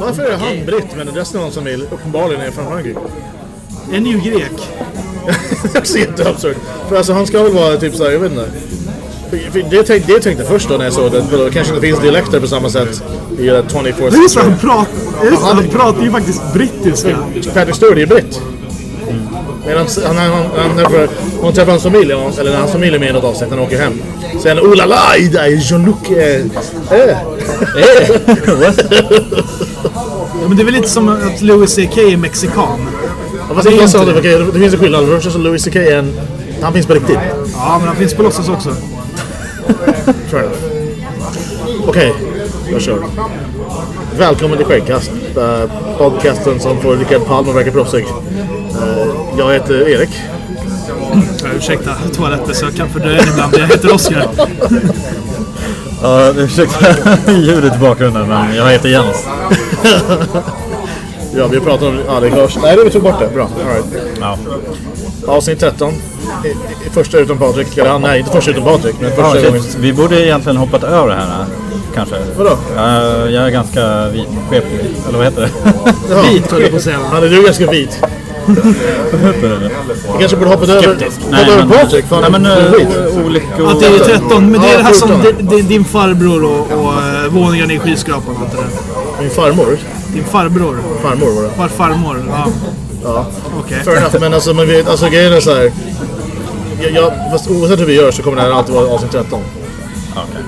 Varför är han britt men resten av hans familj uppenbarligen är från Frankrike? En är ju grek. Det är så jätteabsurt. För alltså han ska väl vara typ såhär, jag vet inte. För- för Det, tänk, det tänkte jag först då när jag såg det. För då kanske det finns dialekter på samma sätt i uh, 24 Men just det, han, prat, just det, han pratar ju faktiskt brittiska. Patrick Stewart är ju britt. Medan han, han, han, han, hon träffar hans familj, eller hans familj är med i något avsnitt, när han åker hem. Han oh la la, Ida, Jean-Luc, eh, eh. Ja, men det är väl lite som att Louis CK är mexikan. Ja, Fast jag sa det, det finns en skillnad. Först så Louis CK är en, han finns på riktigt. Ja, men han finns på låtsas också. Fair enough. Okej, jag kör. Välkommen till Skäggkast. eh, podcasten som får Rickard Palm att verka proffsig. Eh, jag heter Erik. Ursäkta toalettbesök kan fördröja ibland. Jag heter Oskar. Ja, ursäkta ljudet i bakgrunden, men jag heter Jens. Ja, vi pratar om... Ja, det hörs. Nej, vi tog bort det. Bra. All right. Ja. Avsnitt 13. Första utan Patrik. Eller, nej, inte första utan Patrik. Men Ja, första gången. shit, vi borde egentligen hoppat över det här kanske. Vadå? Jag, jag är ganska vit, skeplig, eller vad heter det? Ja. Vit höll jag på att säga. Han är du ganska vit. Vi kanske borde över... Hoppa över Patrik. Nej, men du är vit. uh, olyckor... Att det är 13, men det är Ja, det här som 14. di- di- din farbror och, och våningen i skyskrapan och allt det där. Min farmor. Din farbror. Farmor var det. Far, farmor. Ja. Ja. Fair enough, men alltså, men vi, alltså grejen är så här. Jag, jag, fast oavsett hur vi gör så kommer det här alltid vara avsnitt 13. Okej.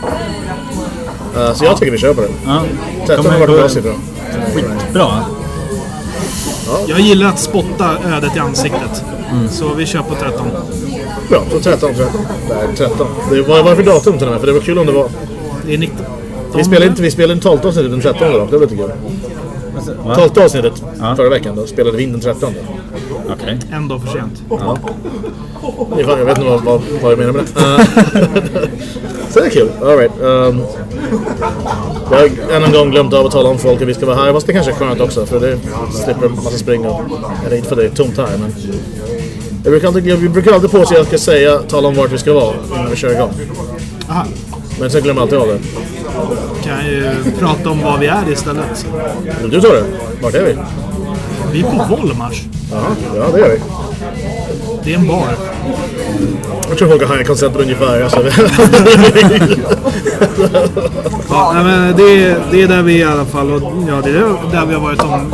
Eh, så jag tycker vi kör på det. Ja. 13 Kommer har varit en bra siffra. Bra. Jag gillar att spotta ödet i ansiktet. Så vi kör på 13. Bra, så 13 tror jag. Nej, 13. Det var, vad är för datum till och med? För det var kul om det var. Det är 19. Vi spelade inte, vi spelade inte 12 avsnittet den 13 då. Det var lite kul. Va? 12 avsnittet Ja. förra veckan då spelade vi in den 13. Okej. En dag för sent. Fan- Jag vet inte vad, vad, vad jag menar med det. Eh, så det är kul. Alright. Um, jag har än en gång glömt av att tala om folk att vi ska vara här. Fast det kanske är skönt också. För det slipper en massa spring och... Eller inte för det är tomt här men... Jag brukar alltid, jag brukar alltid på sig att jag ska säga, tala om vart vi ska vara innan vi kör igång. Aha. Men sen glömmer jag alltid av det. Kan ju prata om vad vi är istället. Men du tar det. Vart är vi? Vi är på Volmars. Ja det gör vi. Det är en bar. Jag tror folk har konceptet ungefär. Alltså. Ja, men det, är, det är där vi är i alla fall. Och, ja, det är där vi har varit de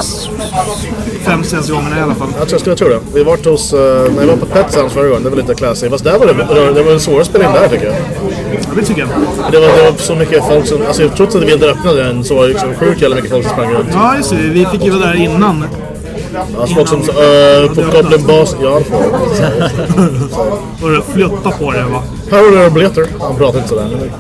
fem senaste gångerna i alla fall. jag, tror, jag skulle tro det. Vi har varit hos... Uh, när vi var på Pet Sounds förra gången, det var lite classy. Fast där var det, det var svårare att spela in där tycker jag. Ja, det tycker jag. Det var, det var så mycket folk som... Alltså trots att vi inte öppnade den så var det liksom sjukt jävla mycket folk som sprang runt. Ja, just det. Vi fick ju vara där innan. Alltså folk som... Uh, på Goblin Bas... Får jag. Och du flötta på det va? Här har du biljetter. Han pratar inte sådär.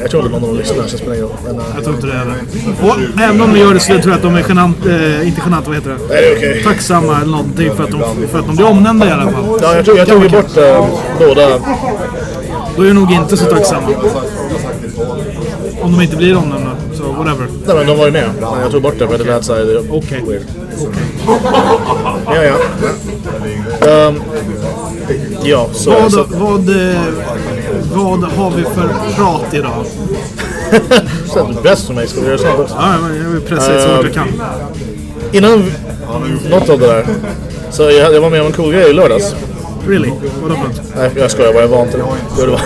Jag tror inte någon lyssnar så det spelar ingen roll. Men, uh, Jag tror inte det heller. Och även om de gör det så tror jag att de är genant, eh, inte genant, vad heter det? nej, okej. Tacksamma eller någonting för att, de, för att de blir omnämnda i alla fall. Ja, jag, tror, jag tog ju bort uh, båda... Då är de nog inte så tacksamma. Om de inte blir omnämnda. Whatever. Nej men de var ju med. Men jag tog bort det för det lät såhär... Okej. Ja, ja. Um, ja, så... Vad, så vad, eh, vad har vi för prat idag? det bäst för mig. Ska vi göra sånt också? Ja, jag vill pressa det så hårt jag kan. Innan något av det där. Så jag, jag var med om en cool grej i lördags. Really? Vadå för något? Nej, jag skojar bara. Jag var inte det. Jo, det var.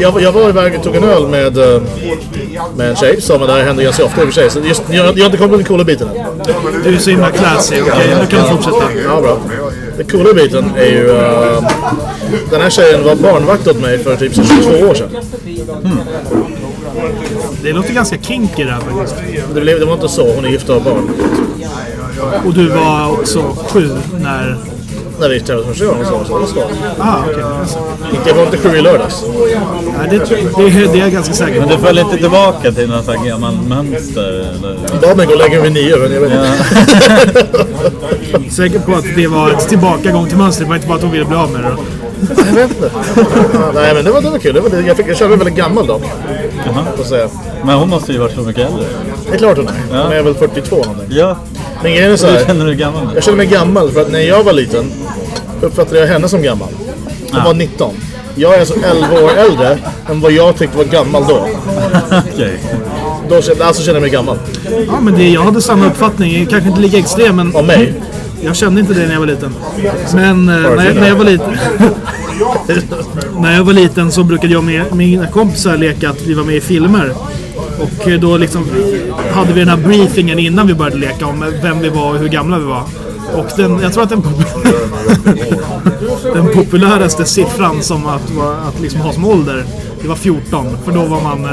Jag, jag var iväg och tog en öl med, eh, med en tjej som det här händer ganska ofta i och för sig. Så just, jag, jag har inte kommit till den coola biten än. Du är så himla classy. Okej, nu kan du fortsätta. Ja, bra. Den coola biten är ju... eh, den här tjejen var barnvakt åt mig för typ så 22 år sedan. Det låter ganska kinky det här faktiskt. Det, blev, det var inte så. Hon är gift och har barn. Och du var också sju när... När vi träffades första gången så så det var så. Ah, okay. Inte, jag var inte sju i lördags. Nej, det, det, det är jag ganska säker på. Men du föll inte tillbaka till någon sån här gammal mönster? Eller? Bad mig gå och lägga mig vid nio, men jag vet inte. Säker på att det var ett tillbakagång till mönstret. Det var inte bara att hon ville bli av med det. då. Jag vet inte. Nej men det var, det var kul. Det var, det- jag, fick, jag körde mig väldigt gammal dock. Jaha. Får säga. Men hon måste ju varit så mycket äldre. Det är klart hon är. Hon är väl 42 någonting. Ja. Men grejen är så Du känner dig gammal nu? Jag känner mig gammal för att när jag var liten uppfattade jag henne som gammal. Hon var 19. Jag är alltså 11 år äldre än vad jag tyckte var gammal då. Okej. då kände, alltså känner jag mig gammal. Ja, men det, jag hade samma uppfattning. Kanske inte lika extrem, men Av mig. jag kände inte det när jag var liten. Men eh, när, jag, när jag var liten... när jag var liten så brukade jag och med mina kompisar leka att vi var med i filmer. Och då liksom hade vi den här briefingen innan vi började leka om vem vi var och hur gamla vi var. Och den, jag tror att den, den populäraste siffran som att, att liksom ha som ålder, det var 14. För då var man... Eh,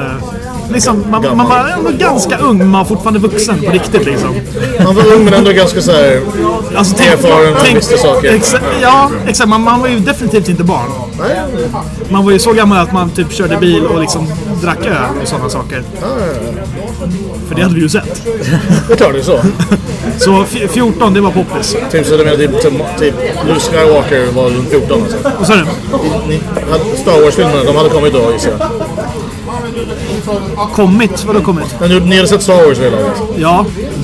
liksom, man, man var ändå ganska ung, men man var fortfarande vuxen på riktigt liksom. Man var ung men ändå ganska så här. Alltså, Erfaren och visste saker. Exa, ja, exakt. Man, man var ju definitivt inte barn. Man var ju så gammal att man typ körde bil och liksom drack öl och sådana saker. För det hade vi ju sett. det det är så. Så f- 14, det var poppis. Typ så du menar typ, typ, Luke Skywalker var runt 14 alltså. Det. Ni, hade- Star Wars-filmerna, de hade kommit då gissar jag. Kommit? Vadå kommit? Men du, ni hade sett Star Wars vid det laget?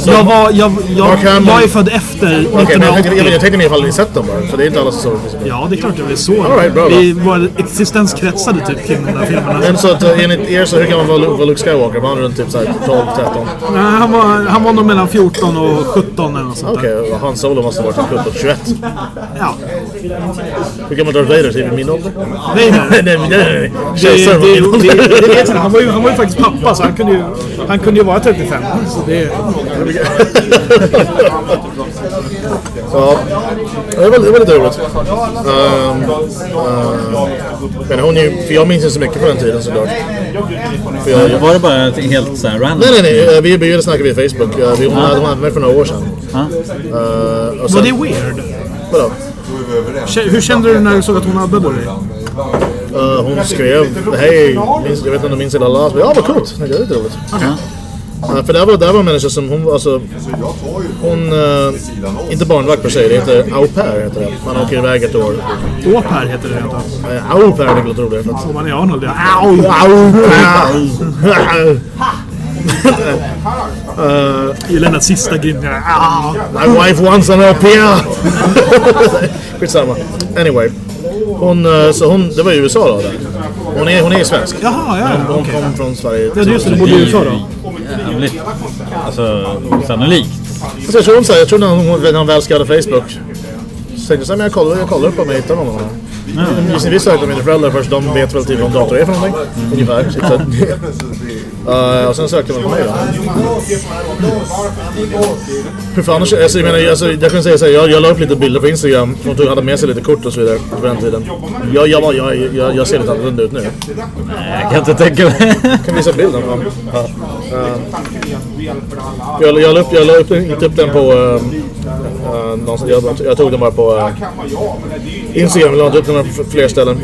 Ja. Jag var... Jag, jag, Hamill- jag är född efter Okej, men jag tänkte, jag, 1980. jag tänkte ni ifall ni sett dem bara. För det är inte alla som såg dem. Ja, det är klart jag vill så. All right, bra. Vi, vår existens kretsade typ kring de där filmerna. Men så att eh, enligt er så hur gammal var Luke, var Luke Skywalker? Var han runt typ så här 12, 13? Nej, han, var, han var nog mellan 14 och 17 eller något sånt. Okej, och Han Solo måste ha varit typ 17, 21. Ja. Hur gammal Darth Vader? Typ i min ålder? Nej, nej. Nej, nej, nej. Det, vet jag. Han var, ju, han var ju faktiskt pappa så han kunde ju, han kunde ju vara 35. Så det, Ja, det var, det var lite roligt. Um, uh, men hon är, för jag minns inte så mycket från den tiden såklart. För jag, jag, Var det bara ett helt så här random? nej, nej, nej. Vi började snacka via Facebook. Uh, vi, hon hade hon hade mig för några år sedan. Uh, och var sen, det weird? vadå? Hur kände du när du såg att hon addade dig? Uh, hon skrev hej, jag vet inte om du minns hela alla. Ja, vad coolt. Det är lite roligt. Uh, för det var, det här var en människa som hon, alltså, hon, uh, inte barnvakt per se, det heter au pair heter det. Man åker iväg ett år. Au pair heter det inte. Uh, au pair, det låter roligare. Om man är Arnold, ja. Au! Au! pair. Jag gillar den där sista. Ah. My wife wants an au pair! Skitsamma. Anyway. Hon, uh, så hon, det var i USA då. Där. Hon är, hon är svensk. Jaha, ja, ja. Hon okej. kom från Sverige. Ja, just det. Du bodde i USA då. Hemligt. Alltså, osannolikt. Jag tror hon, så jag tror när hon, när hon väl skaffade Facebook så tänkte jag så men jag kollar, jag kollar upp om jag hittar någon. Gissningsvis sökte mina föräldrar först, de vet väl typ vad en dator är för någonting. Ungefär. Så, uh, och sen sökte man på mig då. Hur fan, alltså, jag, menar, alltså, jag kan säga så här, jag, jag la upp lite bilder på Instagram. Hon tog, hade med sig lite kort och så vidare på den tiden. Jag, jag, jag, jag, jag ser lite annorlunda ut nu. Jag kan inte tänka mig. Kan visa bilden. Ja. Ja. Eh, jag, jag la upp, jag la upp, inte upp den på... Uh, uh, någonstans. jag, jag tog den bara på uh, Instagram. Jag la upp den på fler ställen.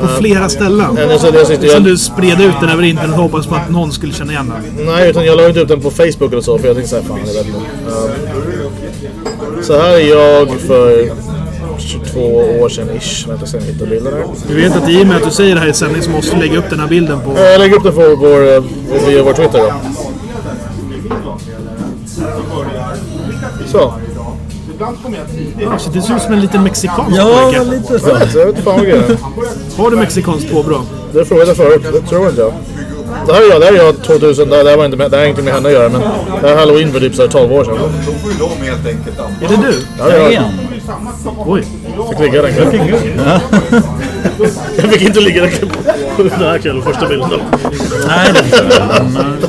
På flera ställen. Men jag, jag, jag, Som jag, du spred ut den över internet och hoppades på att någon skulle känna igen den. nej, utan jag la inte upp den på Facebook eller så. För jag tänkte såhär, fan jag vet inte. Eh, så här är jag för 22 år sedan ish. Vänta sen jag hittar bilden här. Du vet att i och med att du säger det här i sändning så måste du lägga upp den här bilden på... Eh, Jag lägger upp den på vår, eh, via vår Twitter då. Så. Ah, shit, det ser ut som en liten mexikansk Ja, pojke. lite så. Jag fan vad är. Har du mexikanskt påbrå? Det frågade jag förut, det tror inte jag. Det här är jag, det här är jag 2000, det här, var inte med, det här har inte med henne att göra men det här är halloween för typ så här 12 år sedan. Då får ju de helt enkelt Är det du? Ja, jag Igen. Oj. fick ligga den kvällen. Jag fick inte ligga den kvällen. Den här kvällen, första bilden. Nej, det förstår jag. Men, eh,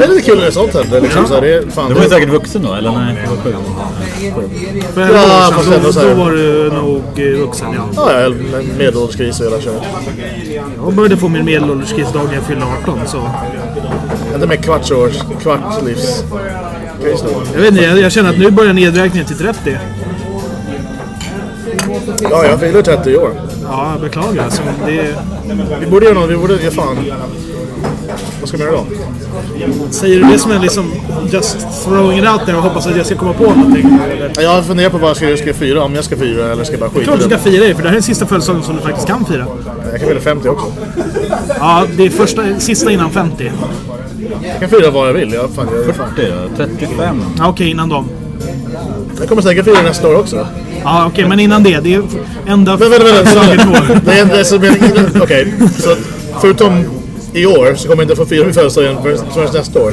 Det är lite kul när det är sånt är liksom så här, det är fan... Du var ju säkert vuxen då, eller nej? Det var sjukt. För Ja, ja, år fast sedan, ändå då, så här- då var du nog eh, vuxen, ja. Ja, jag medelålderskris och hela köret. Jag började få min medelålderskris dagen jag fyllde 18, så... Inte med kvartsårs, kvartslivs... Jag vet inte, jag, jag känner att nu börjar nedräkningen till 30. Ja, jag fyller 30 år. Ja, jag beklagar. Alltså, det, Vi borde göra något, vi borde, ja fan. Vad ska man göra då? Säger du det som är liksom just throwing it out there och hoppas att jag ska komma på någonting? Eller? Jag funderar på vad jag ska, jag ska fira, om jag ska fira eller ska jag bara skita Klart i du det. ska fira dig, för det här är den sista födelsedagen som du faktiskt kan fira. Jag kan fira 50 också. Ja, det är första, sista innan 50. Jag kan fira vad jag vill. Jag, fan, jag, fan. 40, 35. Ja, okej, innan dem. jag kommer säkert fira nästa år också. Ja, okej, men innan det. Det är enda Men vänta, vänta. vänta. Det är, det är okej, så förutom i år så kommer jag inte få fira min födelsedag igen förrän nästa år.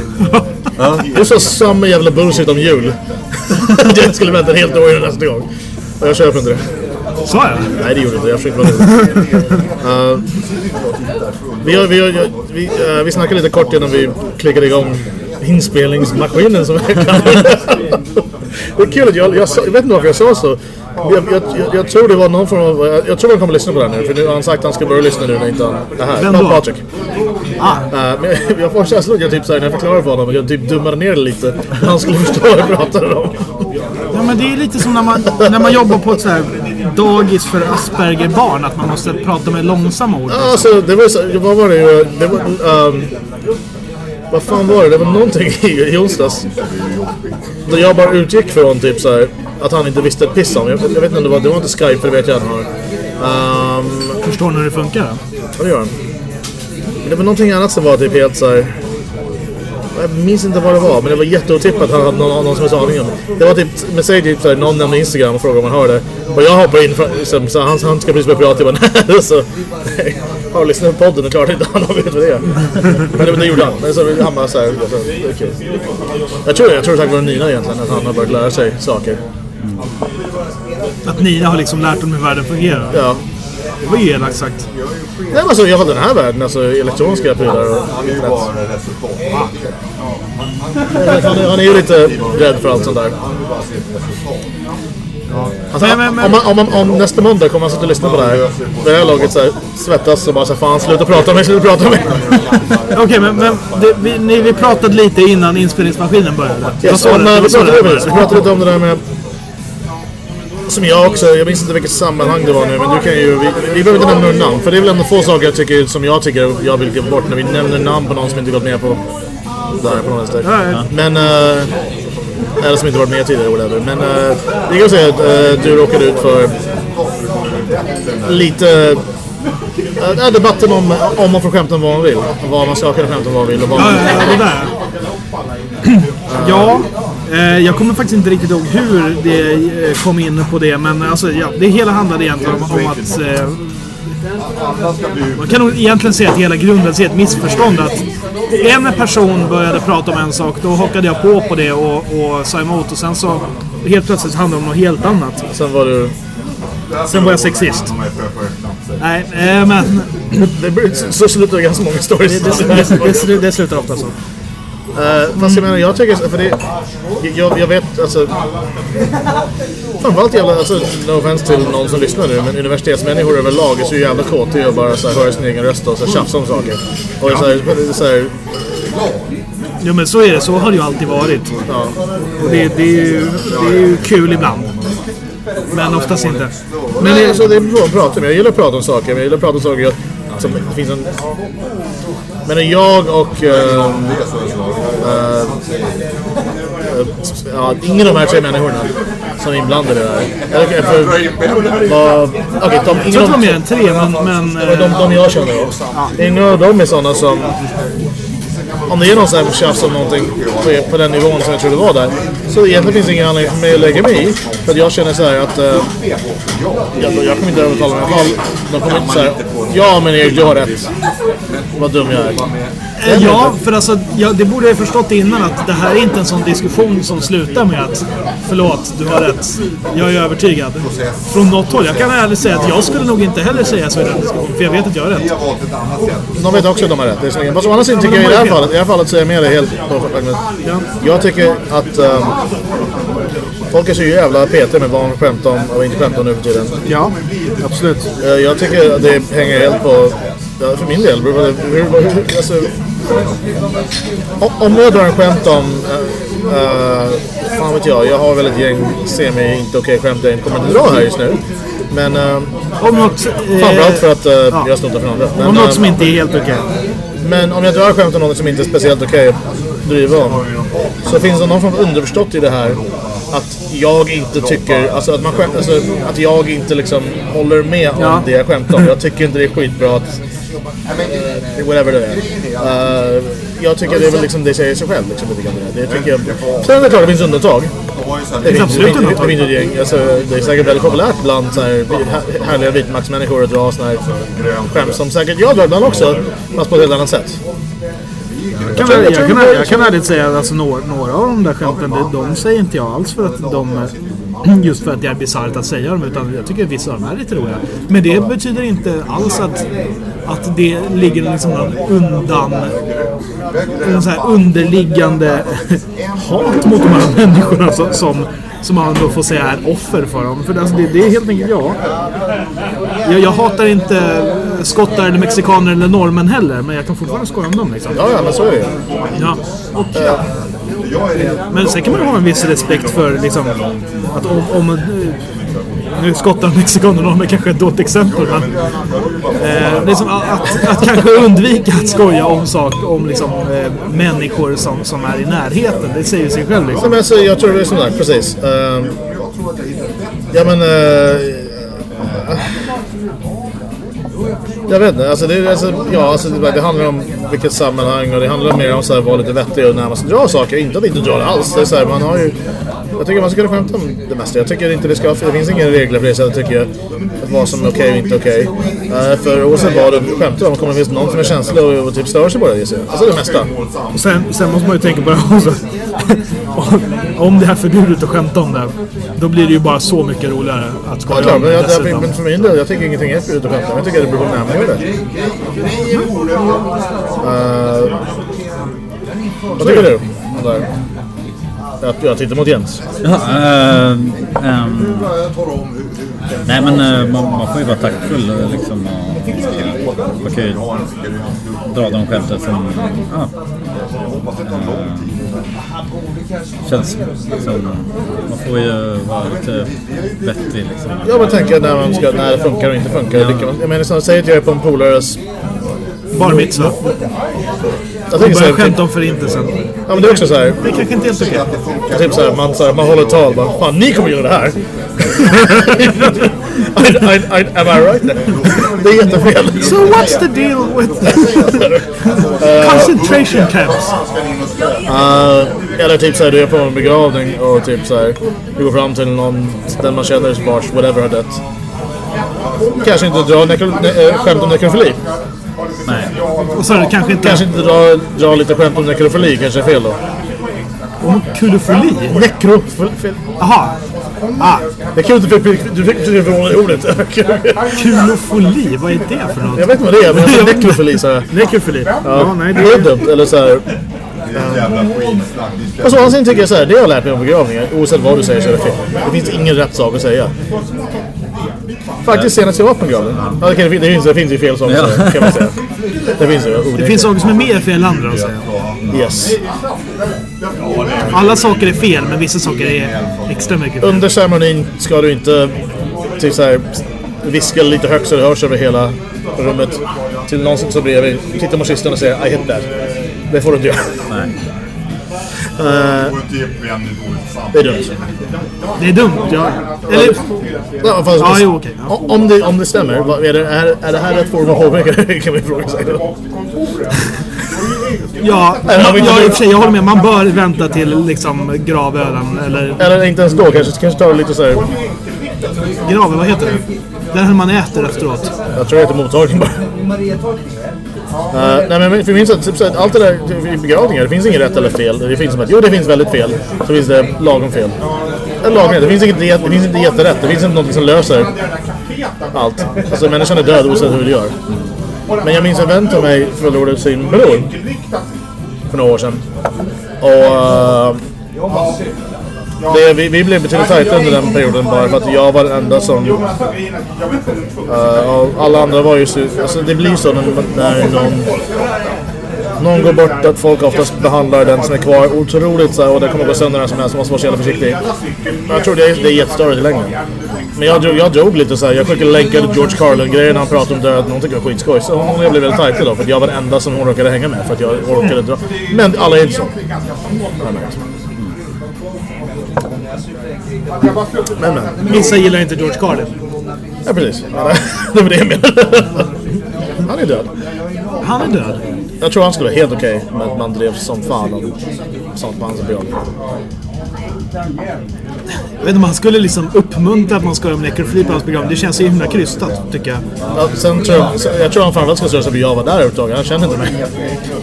Du sa samma jävla bullshit om jul. jag skulle vänta ett helt år innan nästa gång. Och jag köper inte det. Sa jag? Nej, det gjorde inte. Jag försökte vara lugn. uh, vi, har, vi, har, vi, uh, vi snackade lite kort innan vi klickade igång inspelningsmaskinen som jag kallar det. Det är kul att jag, jag, jag vet inte varför jag sa så. Jag, jag, jag, tror det var någon form av... Jag, tror han kommer lyssna på det här nu. För nu har han sagt att han ska börja lyssna nu när inte han är här. Vem då? Patrik. Ah, Uh, men jag, jag får känslan att jag typ såhär, när jag förklarar för honom, jag typ dummade ner det lite. Han skulle förstå vad jag pratade om. ja, men det är lite som när man, när man jobbar på ett så här dagis för Asperger-barn. Att man måste prata med långsamma ord. Ja, Alltså, det var så, vad var det? det var, um, vad fan var det? Det var någonting i, i onsdags. Där jag bara utgick från typ så här, att han inte visste ett piss om. Jag, jag vet inte det var, det var inte Skype för det vet jag han har. Um, Förstår ni hur det funkar? vad det gör han? Men det var någonting annat som var typ helt så här. Jag minns inte vad det var, men det var jätteotippat att han hade någon, någon som helst aning om det. Det var typ, men säg typ såhär, någon nämnde Instagram och frågade om han hörde. Och jag hoppar in, för, liksom, så han, han ska precis börja prata, jag bara nej. Så, nej. Har du lyssnat på podden och klart inte han vet vad det är. Men det, det gjorde han. Men så han bara såhär, okej. Jag tror, jag tror tack vare Nina egentligen, att han har börjat lära sig saker. Att Nina har liksom lärt dem hur världen fungerar. Ja. Det var ju elakt sagt. Nej men alltså i alla fall den här världen, alltså elektroniska prylar och internet. Han, är- han är ju lite rädd för allt sånt där. Alltså, Men- men- men- om, man, om, man, om nästa måndag kommer han sitta och lyssna på det här. Det här laget så här, svettas och bara så här, fan sluta prata med mig, sluta prata med mig. Okej, men, men det, vi, ni, vi pratade lite innan inspelningsmaskinen började. Yes, det- eh, det vi, pratade, vi pratade lite om det där med... Som jag också, jag minns inte vilket sammanhang det var nu, men du kan ju... Vi, vi behöver inte nämna namn, för det är väl ändå få saker jag tycker, som jag tycker jag vill glömma bort när vi nämner namn på någon som inte gått med på... Där på något vänster. Ja, ja. Men... eh, eller som inte varit med tidigare, whatever. Men uh, vi kan säga att eh, du råkade ut för lite... Uh, debatten om, om man får skämta om vad man vill. Vad man ska kunna skämta om vad man vill och vad Ja, man ja, det där. Ja, eh, jag kommer faktiskt inte riktigt ihåg hur det eh, kom in på det, men alltså, ja, det hela handlade egentligen om, om att... Eh, man kan nog egentligen säga att hela grunden är ett missförstånd. Att en person började prata om en sak, då hakade jag på på det och, och sa emot. Och sen så helt plötsligt handlade det om något helt annat. Sen var du... Sen var jag sexist. Nej, eh, men Det, så slutar ganska många stories. det, det, det, det slutar ofta så. Uh, fast jag menar, jag tycker... För det, jag, jag vet alltså... Framförallt jävla... Alltså, no offense till någon som lyssnar nu, men universitetsmänniskor överlag är så jävla kåta i att bara så här, höra sin egen röst och så här, tjafsa om saker. Och så här, så här, Jo men så är det, så har det ju alltid varit. Och det, det, är ju, det är ju kul ibland. Men oftast inte. Men det, alltså, det är bra att prata med. Jag gillar att prata om saker, men jag gillar att prata om saker som det finns en... Men jag och... eh, ja, ingen av de här tre människorna som är inblandade här. Eller, för, vad- Okej, de, jag ingen tror av det var mer än tre, men... men de, eh, de jag känner då. Inga av dem är sådana som... Om det är någon sån här tjafs om någonting på, på den nivån som jag tror det var där. Så egentligen finns det ingen anledning för mig att lägga mig i. För jag känner så här att... eh, jag, jag kommer inte övertala mig. De kommer inte säga Ja men Erik, du har rätt. Vad dum jag är. Ja, för alltså, ja, det borde jag ha förstått innan att det här är inte en sån diskussion som slutar med att Förlåt, du har rätt. Jag är övertygad. Från något håll. Jag kan ärligt säga att jag skulle nog inte heller säga så i den diskussionen. För jag vet att jag har rätt. De vet också att de har rätt. Det är så. Fast å andra sidan tycker jag i det här fallet, i det här fallet så är jag med dig helt på Jag tycker att ehm, folk är så jävla petiga med vad man skämtar om och inte skämtar om nu för tiden. Ja, absolut. Eh, Jag tycker att det hänger helt på, ja, för min del, hur, hur, alltså, om- jag drar en skämt om, uh, uh, fan vet jag, jag har väl ett gäng semi inte okej skämt jag inte kommer att dra här just nu. Men uh, Om något... eh, framförallt för att uh, ja. jag snuttar från andra. Men, Om något som inte är helt okej. Men om jag drar skämt om något som inte är speciellt okej att driva om. Så finns det någon form av underförstått i det här. Att jag inte tycker, alltså att man skämt, alltså, att jag inte liksom håller med om Ja. det jag skämtar om. Jag tycker inte det är skitbra att whatever det är. Eh, jag tycker det är väl liksom det säger sig själv. Liksom, lite grann det, det tycker jag. Sen är det klart det finns undantag. Det finns, absolut undantag. det finns ett gäng. Alltså, det är säkert väldigt populärt bland så här, här- härliga vitmaktsmänniskor att dra såna här skämt som säkert jag drar ibland också, fast på ett helt annat sätt. Jag kan, jag, kan, jag kan ärligt säga att alltså, några, några av de där skämten, de säger inte jag alls för att de... Just för att det är bisarrt att säga dem, utan jag tycker att vissa av dem är lite roliga. Men det betyder inte alls att, att det ligger liksom någon undan... En så här underliggande hat mot de här människorna som, som, som man då får säga är offer för dem. För alltså, det, det är helt enkelt, ja. Jag, jag hatar inte skottar eller mexikaner eller norrmän heller, men jag kan fortfarande skoja om dem liksom. Ja, ja, men så är det. Ja. Och, men sen kan man ha en viss respekt för liksom, att om... om nu skottar och mexikaner och norrmän kanske är ett dåligt exempel, men... Eh, liksom att, att, att kanske undvika att skoja om saker, om liksom, eh, människor som, som är i närheten. Det säger sig själv Ja, liksom. men alltså, jag tror det är sånt där, precis. Uh, ja men... Uh, jag vet inte, alltså det, alltså, ja, alltså det, det handlar om vilket sammanhang och det handlar mer om att vara lite vettig och när man ska dra saker, inte att inte dra det alls. Det är så här, man har ju, jag tycker man ska kunna skämta om det mesta. Jag tycker inte det ska, det finns inga regler för det sättet tycker jag. Vad som är okej och inte okej. Eh, för oavsett vad du skämtar om kommer det finnas någon som är känslig och, och typ stör sig på det. Alltså det mesta. Och sen, sen måste man ju tänka på det också. om det här förbudet att skämta om det, då blir det ju bara så mycket roligare att Ja, skoja klart, om men, det jag, jag, men för min del, jag tycker ingenting är förbjudet att skämta om. Jag tycker det beror på när man gör det. Uh, vad tycker du? Jag, jag tittar mot Jens. Ja, eh, ehm, nej men eh, man, man får ju vara taktfull eh, liksom. Och, och, man kan ju dra de skämten som ja, eh, känns som... Man får ju vara lite vettig liksom. Jag bara tänker när, man ska, när det funkar och inte funkar. Ja. Jag menar, så, säg att jag är på en polares... Bar mitzva. Jag tänker så Börja här, typ, skämta om förintelsen. ja, men det är också så här, Det är kanske inte helt okej. typ så här, man, så här, man håller tal bara, fan ni kommer göra det här. I, I, I, am I right? Det är jättefel. So what's the deal with concentration camps? Uh, eller typ såhär, du är på en begravning och typ såhär, du går fram till någon, den man känner vars whatever har dött. Kanske inte dra ne- äh, skämt om nekrofili. Nej. Och så det kanske inte Kanske inte dra, dra lite skämt om nekrofili, kanske är fel då. om kulofili. Nekrofili. Jaha. Ah, Det är kul att du fick, du fick, ordet. kulofili, vad är det för något? jag vet inte vad det är, men jag sa nekrofili sa jag. Nekrofili? Ja, nej Det det är dumt, eller såhär. Och så ansikt tycker jag såhär, det har jag lärt mig om begravningar. Oavsett vad du säger så är det fel. Det finns ingen rätt sak att säga. Faktiskt senast jag var på en begravning. Ja, okej, det, finns, det finns ju fel saker säga, kan man säga. Det finns ju. Det finns saker som är mer fel än andra att säga. Yes. Alla saker är fel, men vissa saker är extra mycket fel. Under ceremonin ska du inte typ så här, viska lite högt så det hörs över hela rummet. Till någon som står bredvid. Titta mot kistan och säger I hit that. Det får du inte göra. Nej. Eh, det är dumt. Det är dumt, ja. Eller, Ja, fast, Ja, jo, okej, ja. Om, om, det, om det stämmer, är, det, är, är det här rätt form att påverka det kan man ju fråga sig. Ja, inte jag, i och för sig, jag håller med. Man bör vänta till liksom gravölen, eller Eller inte ens då, kanske, kanske ta det lite så här. graven, vad heter det? Den man äter efteråt. Jag tror det heter mottagning bara. Uh, nej men för att, typ, så att allt det där i begravningar, det finns inget rätt eller fel. Det finns som att, jo det finns väldigt fel, så finns det lagom fel. Eller lagom rätt, det finns, inget, det finns inte jätterätt, det finns inte något som löser allt. Alltså människan är död oavsett hur det gör. Men jag minns en vän till mig förlorade sin bror för några år sedan. Och eh, det, vi, vi blev betydligt tajtare under den perioden bara för att jag var den enda som Uh, alla andra var ju alltså det blir så när, när någon någon går bort att folk oftast behandlar den som är kvar otroligt så här, och det kommer gå sönder när som helst, man måste vara så jävla försiktig. Jag tror det är, det är jättestörigt i längden. Men jag drog, jag drog lite så här, jag skickade länkade George Carlin-grejer när han pratade om död, någon tycker jag var skitskoj. Så hon jag blev väldigt tajt då, för jag var den enda som hon råkade hänga med för att jag orkade dra. Men alla är inte så. Men men. Vissa gillar inte George Carlin. Ja precis. Ja, det var det jag menade. Han är död. Han är död. Jag tror han skulle vara helt okej med att man drev som fan om sånt på hans begravning. Jag vet inte om han skulle liksom uppmuntra att man ska göra nekrofili på hans begravning. Det känns så himla krystat, tycker jag. Ja, sen tror jag, jag tror han framförallt ska sig på jag var där överhuvudtaget. Han känner inte mig.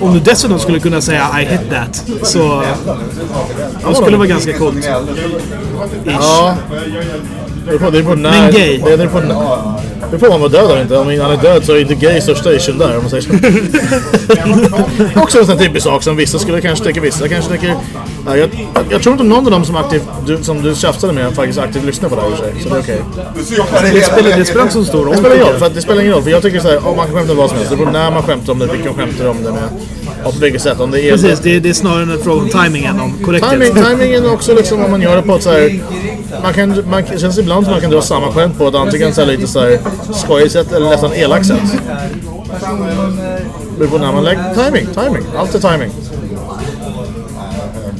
Om du dessutom skulle kunna säga I hit that, så... Det skulle vara ganska coolt. Ish. Ja. Det beror på, det beror på när... Men gay. Det beror på, när- det beror på om han var död eller inte. Om han är död så är inte gay största issuen där om man säger så. Också en sån typisk sak som vissa skulle kanske tycka, vissa kanske tycker... Ja, jag, jag tror inte någon av dem som, aktivt, du, som du tjafsade med faktiskt aktivt lyssnar på det här i sig. Så det är okej. Det spelar, det spelar inte så stor roll. Det spelar ingen roll, för det spelar ingen roll. För jag tycker så här, om man kan skämta om vad som helst. Det beror när man skämtar om det, vilka man skämtar om det med. Och på vilket sätt. Om det är Precis, det, det är snarare en fråga om timing än om. Timing, timingen också liksom om man gör det på ett så här, man kan, man, det känns ibland som man kan dra samma skämt på ett antingen så här lite så här skojigt sätt eller nästan elakt sätt. Det beror på när man lägger... Timing, timing. Allt är timing.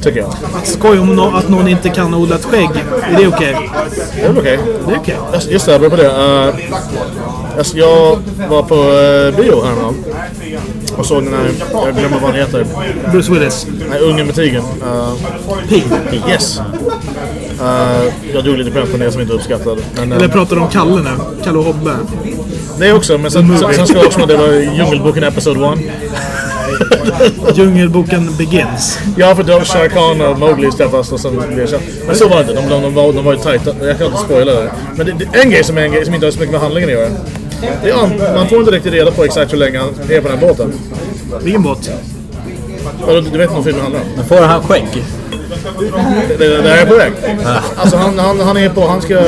Tycker jag. Skoj om nå- att någon inte kan odla ett skägg. Är det okej? Det är väl okej. Det är okej. Just- Just det, apropå det. Uh, jag var på uh, bio häromdagen. Och såg den här, jag glömmer vad han heter. Bruce Willis. Nej, Ungen med tigern. Uh, Pig. yes. Uh, jag drog lite skämt på det som inte uppskattade. Men, uh, Eller pratar du om Kalle nu? Kalle och Hobbe. Det också, men sen, sen, sen ska jag också med det var Djungelboken Episode 1. Djungelboken Begins. Ja, för då Shere Khan och Mowgli träffas och sen blir det. Men så var det inte, de, de, de, var, de var ju tajta. Jag kan inte spoila det. Men det, det, en grej som är en grej som inte har så mycket med handlingen att göra. Det är, an- man får inte riktigt reda på exakt hur länge han är på den här båten. Vilken båt? Vadå, Du vet inte vad filmen handlar om? Men får han skägg? Det, det, det här är på väg. Alltså han, han, han är på, han ska...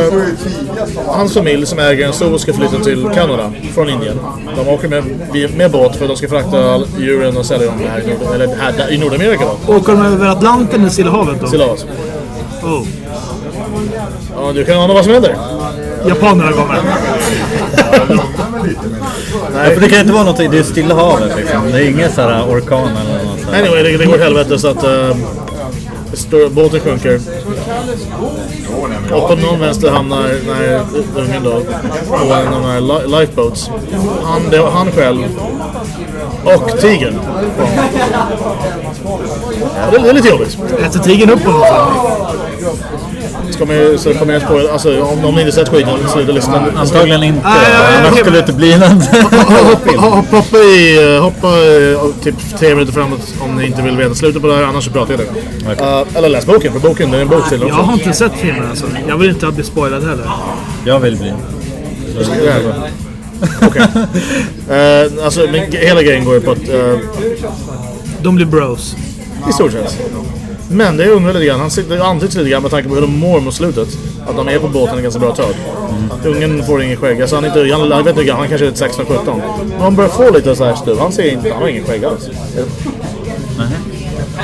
Hans familj som äger en zoo ska flytta till Kanada från Indien. De åker med, med båt för att de ska frakta djuren och sälja dem här, i Nord- eller här där, i Nordamerika då. Åker de över Atlanten eller Stilla havet då? Stillahavs. Oh. Ja, du kan ana vad som händer. Japanerna kommer. Nej, för det kan inte vara något, det är Stilla havet liksom. Det är ingen så här orkan eller något sånt. Anyway, det, det går helvete så att uh, båten sjunker. Och på någon vänster hamnar när ungen då på en av de här li- lifeboats. Han, det var han själv och tigern. Ja, det, det är lite jobbigt. Äter tigern upp honom? Ska man ju, så kommer jag spoila, alltså om, om ni inte sett skiten, sluta lyssna. Antagligen inte. Nej, Annars skulle det inte bli någon... Hoppa, hoppa, hoppa i, eh, hoppa eh, typ tre minuter framåt om ni inte vill veta slutet på det här, annars så pratar jag det. Eh, eller läs boken, för boken det är en bok till Jag också. har inte sett filmen alltså. Jag vill inte bli spoilad heller. Jag vill bli. Här. Okej. Eh, alltså, men ge- hela grejen går ju på att... eh, De blir bros. I stort sett. Men det jag undrar lite grann, han antyds lite grann med tanke på hur de mår mot slutet. Att de är på båten en ganska bra tag. Att ungen får ingen skägg. Alltså han, är inte, han, jag vet inte han kanske är 16-17. Men han börjar få lite så här stuv. Han ser inte, han har ingen skägg alls.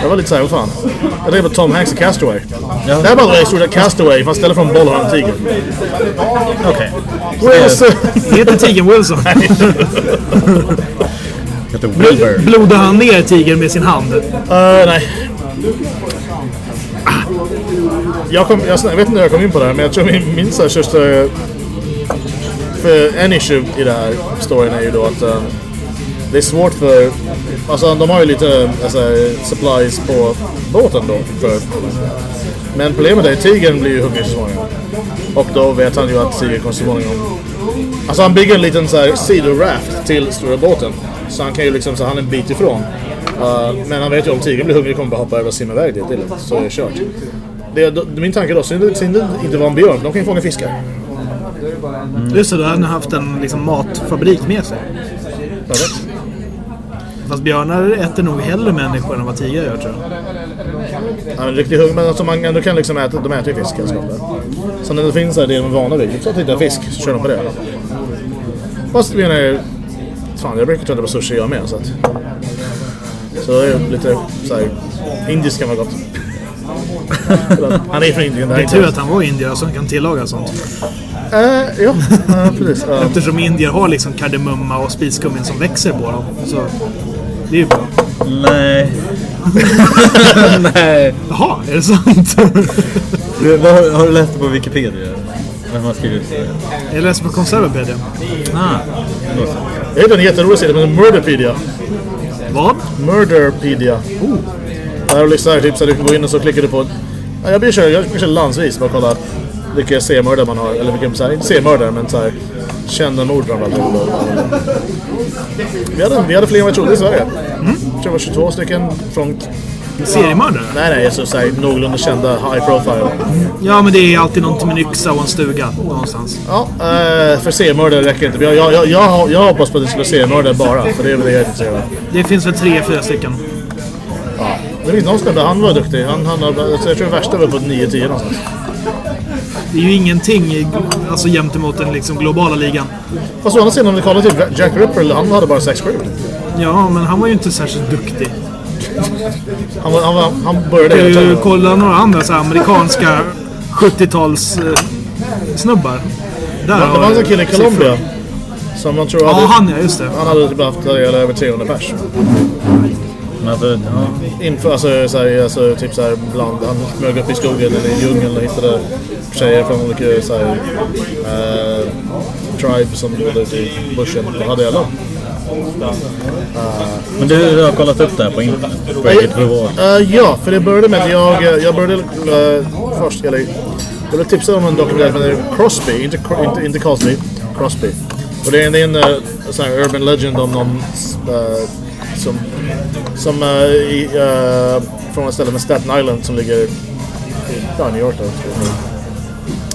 Jag var lite såhär, vad fan. Jag tänkte på Tom Hanks i Castaway. Det här var i stort Castaway, fast istället för en boll har en tiger. Okej. Wilson! Det heter tigern Wilson. Wilbur. Blodar han ner tigern med sin hand? Uh, nej. Jag, kom, jag, jag vet inte hur jag kom in på det här, men jag tror min, min så här största... För en issue i den här storyn är ju då att um, det är svårt för... Alltså de har ju lite eh, alltså, supplies på båten då. För, men problemet är att tigern blir ju hungrig så småningom. Och då vet han ju att tigern kommer så småningom... Alltså han bygger en liten så här sidoraft till stora båten. Så han kan ju liksom, så han är en bit ifrån. Uh, men han vet ju om tigern blir hungrig kommer bara hoppa över och simma iväg dit. till. Så är det kört. Det, min tanke då, synd det synd det inte var en björn, de kan ju fånga fiskar. Just det, då hade han haft en liksom, matfabrik med sig. Vet. Fast björnar äter nog hellre människor än vad tigrar gör tror jag. Ja, men riktigt hungrig, men alltså man ändå kan liksom äta, de äter ju fisk. Skojar. Så när det finns här, det de är vana vid, så att hitta fisk så kör de på det. Fast jag menar, fan jag brukar träna på sushi jag med så att... Så det är lite så här, indiskt kan vara gott. Han är från Indien. Det är tur att han var indier så han kan tillaga sånt. Äh, ja, ja, precis. Ja. Eftersom indier har liksom kardemumma och spiskummin som växer på dem. Så det är ju bra. Nej. Nej. Jaha, är det sant? Du, vad, har- har du läst det på Wikipedia? Vem har skrivit det? Jag läser på Konservapedia. Ah. Jag hittade en jätterolig sida, men Murderpedia. Vad? Murderpedia. Oh. Där har du liksom, typ, så här, du kan gå in och så klickar du på... Ja, jag köra, jag brukar köra landsvis bara kolla vilka C-mördare man har. Eller vilka, så här, inte C-mördare, men så här, kända mord framförallt. Vi hade, vi hade fler än vad jag trodde i Sverige. Mm. Jag tror det var 22 stycken från... Seriemördare? Nej, nej, alltså, så här, någorlunda kända high profile. Ja, men det är alltid någonting med en yxa och en stuga någonstans. Ja, eh, för C-mördare räcker inte. Jag, jag, jag, jag, hoppas på att det skulle vara C-mördare bara, för det är väl det jag är intresserad av. Det finns väl tre, fyra stycken. Det finns någon snubbe, han var duktig. Han, han, har- jag tror värsta var på 9-10 någonstans. Det är ju ingenting alltså, jämt emot den liksom, globala ligan. Fast å andra sidan om vi kollar till Jack Ripper, han hade bara 6-7. Ja, men han var ju inte särskilt duktig. Han, var, han, var, han började ju tiden. kolla några andra så här, amerikanska 70-tals eh, snubbar. Där Det var en du kille i. Colombia. Som man tror Ja, hade... han ja, just det. Han hade typ haft över 300 pers. Men alltså, ja. Inför, alltså, så här, alltså, typ så här, bland, han smög upp i skogen eller i djungeln och hittade tjejer från olika så här, eh, tribes som bodde ute i bushen. Vad hade jag dem? Men du, du har kollat upp det här på internet? Break it reward. Eh, ja, för det började med att jag, eh, jag började uh, först, eller jag blev tipsad om en dokumentär som heter Crosby, inte, inte, inte Cosby, Crosby. Och det är en, det är en uh, urban legend om någon eh, som, som uh, i, uh, från ett ställe med Staten Island som ligger i ja, New York. Då. Mm.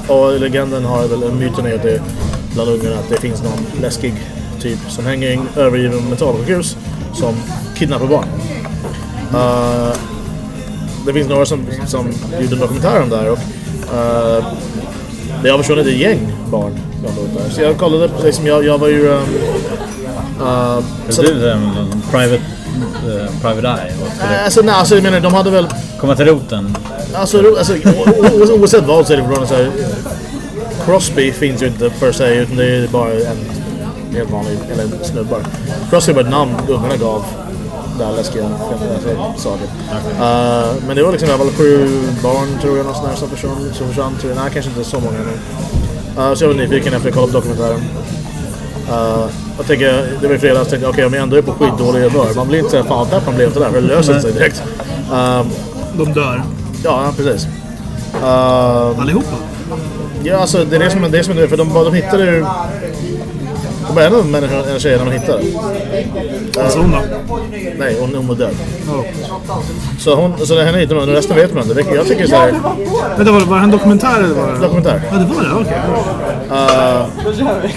Och legenden har väl, myten är att det bland ungarna att det finns någon läskig typ som hänger i en övergiven mentalsjukhus som kidnappar barn. Uh, det finns några som, som gjorde en dokumentär om det här och uh, det har försvunnit ett gäng barn. Så jag kollade, liksom, jag, jag var ju... Um, uh, så, du en private, eh, private eye? Eh, alltså, nej, alltså, jag menar, de hade väl... komma till roten? Alltså, alltså oavsett vad så är det fortfarande så här... Crosby finns ju inte per se, utan det är bara en helt vanlig, eller snubbar. Crosby var ett namn ungarna gav det här läskiga alltså, saker. Uh, men det var liksom i alla fall sju barn tror jag, någon sån här som försvann. Som försvann tror jag. Nej, kanske inte så många. Men, uh, så jag var nyfiken efter att kolla på dokumentären. Uh, jag tänker, det var i fredags, tänkte jag okej om jag ändå är på skitdålig humör. Man blir inte såhär, fan vad pepp man blir efter det här, för det löser sig direkt. Um, De dör. ja, precis. Uh, Allihopa. Ja, alltså det är det som är det, som är det för de, de hittade ju... Var en människorna, en tjejerna man hittade. Alltså hon då? Nej, hon, hon var död. Ja. Så, hon, så det henne hittade man, resten vet man inte. Jag tycker så här, Vänta, var det, var det en dokumentär eller var det? dokumentär. Ja, det var det? Okej.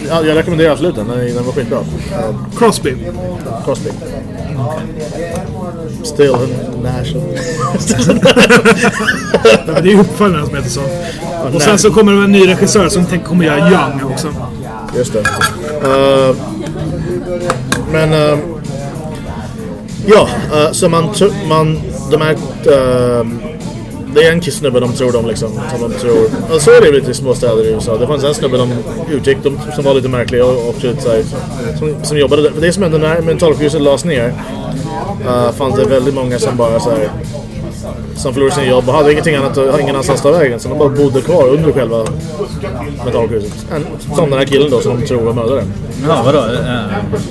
Ja, jag rekommenderar absolut den, den var skitbra. Uh, Crosby. Crosby. Still Nash. Ja, men det är uppföljaren som heter så. Och sen så kommer det en ny regissör som tänker kommer göra Young också. Just det. Uh, men... Uh, ja, uh, så man... man de här... Uh, det är en snubbe de tror de liksom. Som de tror. Och så är det lite i små städer i USA. Det fanns en snubbe de utgick de, som var lite märklig och, och så som, som jobbade där. Det som hände när mentalsjukhuset lades ner. Uh, fanns det väldigt många som bara så här, som förlorade sin jobb och hade ingenting annat, ingen annanstans att ta vägen. Så de bara bodde kvar under själva mentalsjukhuset. En- Som den här killen då som de tror var mördaren. Ja, vadå? Eh,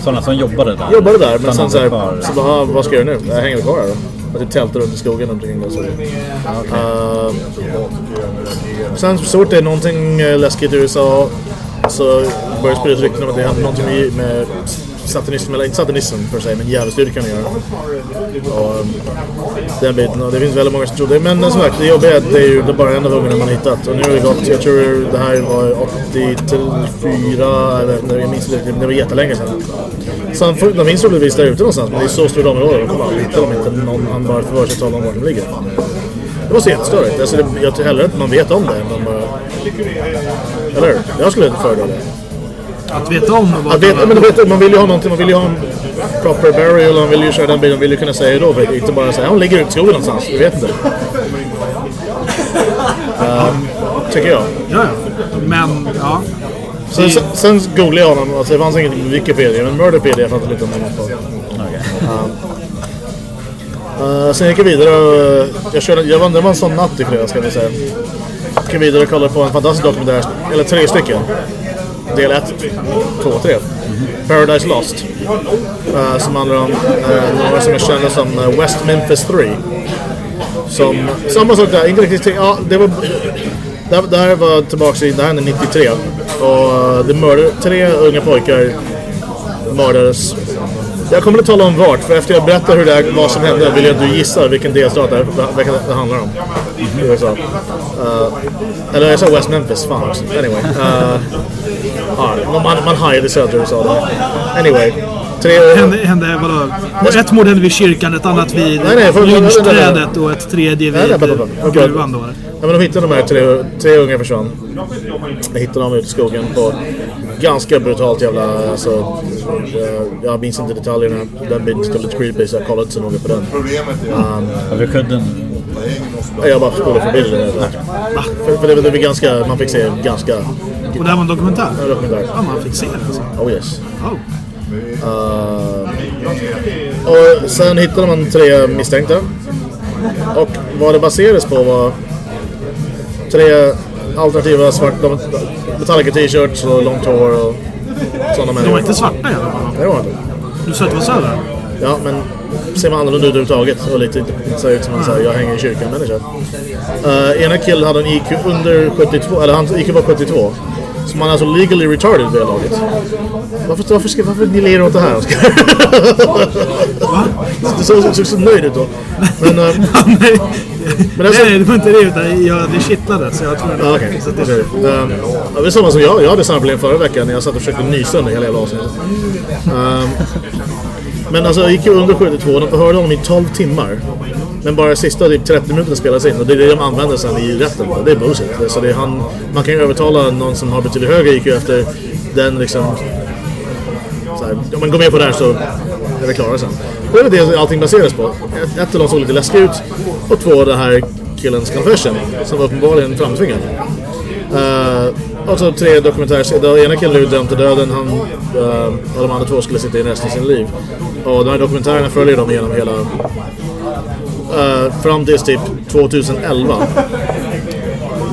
Sådana som jobbade där? Jobbade där men sen såhär, så bara, ah, vad ska jag göra nu? Jag hänger kvar här då. Jag typ tältar i skogen omkring det. Så. Uh, sen så fort det är någonting eh, läskigt i USA så börjar det spridas rykten om att det hade någonting med satanism, eller inte satanism för sig, men djävulsdyrkan gör. Och, den biten. Och det finns väldigt många som tror det. Men som sagt, det jobbiga är att det är ju det bara en av ungarna man hittat. Och nu har det gått, jag tror det här var 84, eller jag minns inte, det var jättelänge sedan. Sen han, de finns troligtvis där ute någonstans, men det är så stort område, Och man hittar dem inte. Någon, han bara för sig tala om var de ligger. Det var så jättestörigt. Alltså, det, jag tror hellre att man vet om det än man bara... Eller hur? Jag skulle inte föredra det. Att veta om vad Att veta, men du vet, man vill ju ha någonting, man vill ju ha en, proper burial de vill ju köra den bilen, de vill ju kunna säga då. Inte bara säga hon ligger ute i skogen någonstans, vi vet inte. Ehm, tycker jag. Ja. Men, ja. Sen, sen, sen googlade jag honom, alltså det fanns inget på Wikipedia, men Murderpedia fanns det lite om honom på. Uh, sen gick jag vidare och jag körde, jag var, det var en sån natt i fredags kan vi säga. Jag gick vidare och kollade på en fantastisk dokumentär, eller tre stycken. Del 1, 2 3. Paradise Lost. Uh, som handlar om uh, några som är känner som uh, West Memphis 3. Som, samma sak där, inte riktigt, ja det var... Det här, det här var tillbaka i, det här hände 93. Och det mördade, tre unga pojkar mördades. Jag kommer att tala om vart, för efter jag berättar hur det är, vad som hände vill jag att du gissar vilken delstat det, det handlar om. I USA. Uh, eller jag sa West Memphis, fan också. Anyway. Uh, man, man hajade södra USA. Anyway. Tre... Hände, hände vadå? Ett mord hände vid kyrkan, ett annat vid lynschträdet och ett tredje Nej, nej, vid gruvan då. Ja, men de hittade de här tre, tre unga försvann. Jag hittade dem ute i skogen på ganska brutalt jävla... Alltså, jag, jag minns inte detaljerna. Den biten stod lite creepy så jag kollade inte så noga på den. Över kudden. Jag bara spolade förbi det. Ah, För, för det, det var ganska... Man fick se ganska... Och det här var en dokumentär? Ja, dokumentär. Ja, man fick se det alltså. Oh yes. Oh. Uh, och sen hittade man tre misstänkta. Och vad det baserades på var tre alternativa svart de- Metallica t-shirts och långt hår och sådana De var människor. inte svarta i alla fall. Det var inte. Du sa att det var söder? Ja, men ser man annorlunda ut överhuvudtaget och lite inte ut som en här, jag hänger i kyrkan människa. Uh, ena killen hade en IQ under 72, eller hans IQ var 72. Så man är alltså legally retarded vid det laget. Varför, varför, ska, varför ni ler åt det här Oskar? Du såg så, så, så nöjd ut då. Men, uh, nej, men alltså, nej, det var inte det utan jag, det kittlade så jag tror Ja, okej. Så det är um, ja, det är samma som jag. Jag hade samma problem förra veckan när jag satt och försökte nysa under hela jävla avsnittet. Um, men alltså jag gick ju under 72 och de förhörde honom i 12 timmar. Men bara sista typ 30 minuter spelas in och det är det de använder sen i rätten. Och det är bullshit. Så det är han, man kan ju övertala någon som har betydligt högre IQ efter den liksom... Så här, om man går med på det här så är vi klara sen. Och det är det allting baseras på. Ett, ett av dem såg lite läskig ut och två det här killens confession som var uppenbarligen framtvingad. Eh, uh, och så tre dokumentärer. Den ena killen blev dömd till döden. Han, uh, och de andra två skulle sitta in resten av sin liv. Och de här dokumentärerna följer dem genom hela... Uh, fram till typ 2011.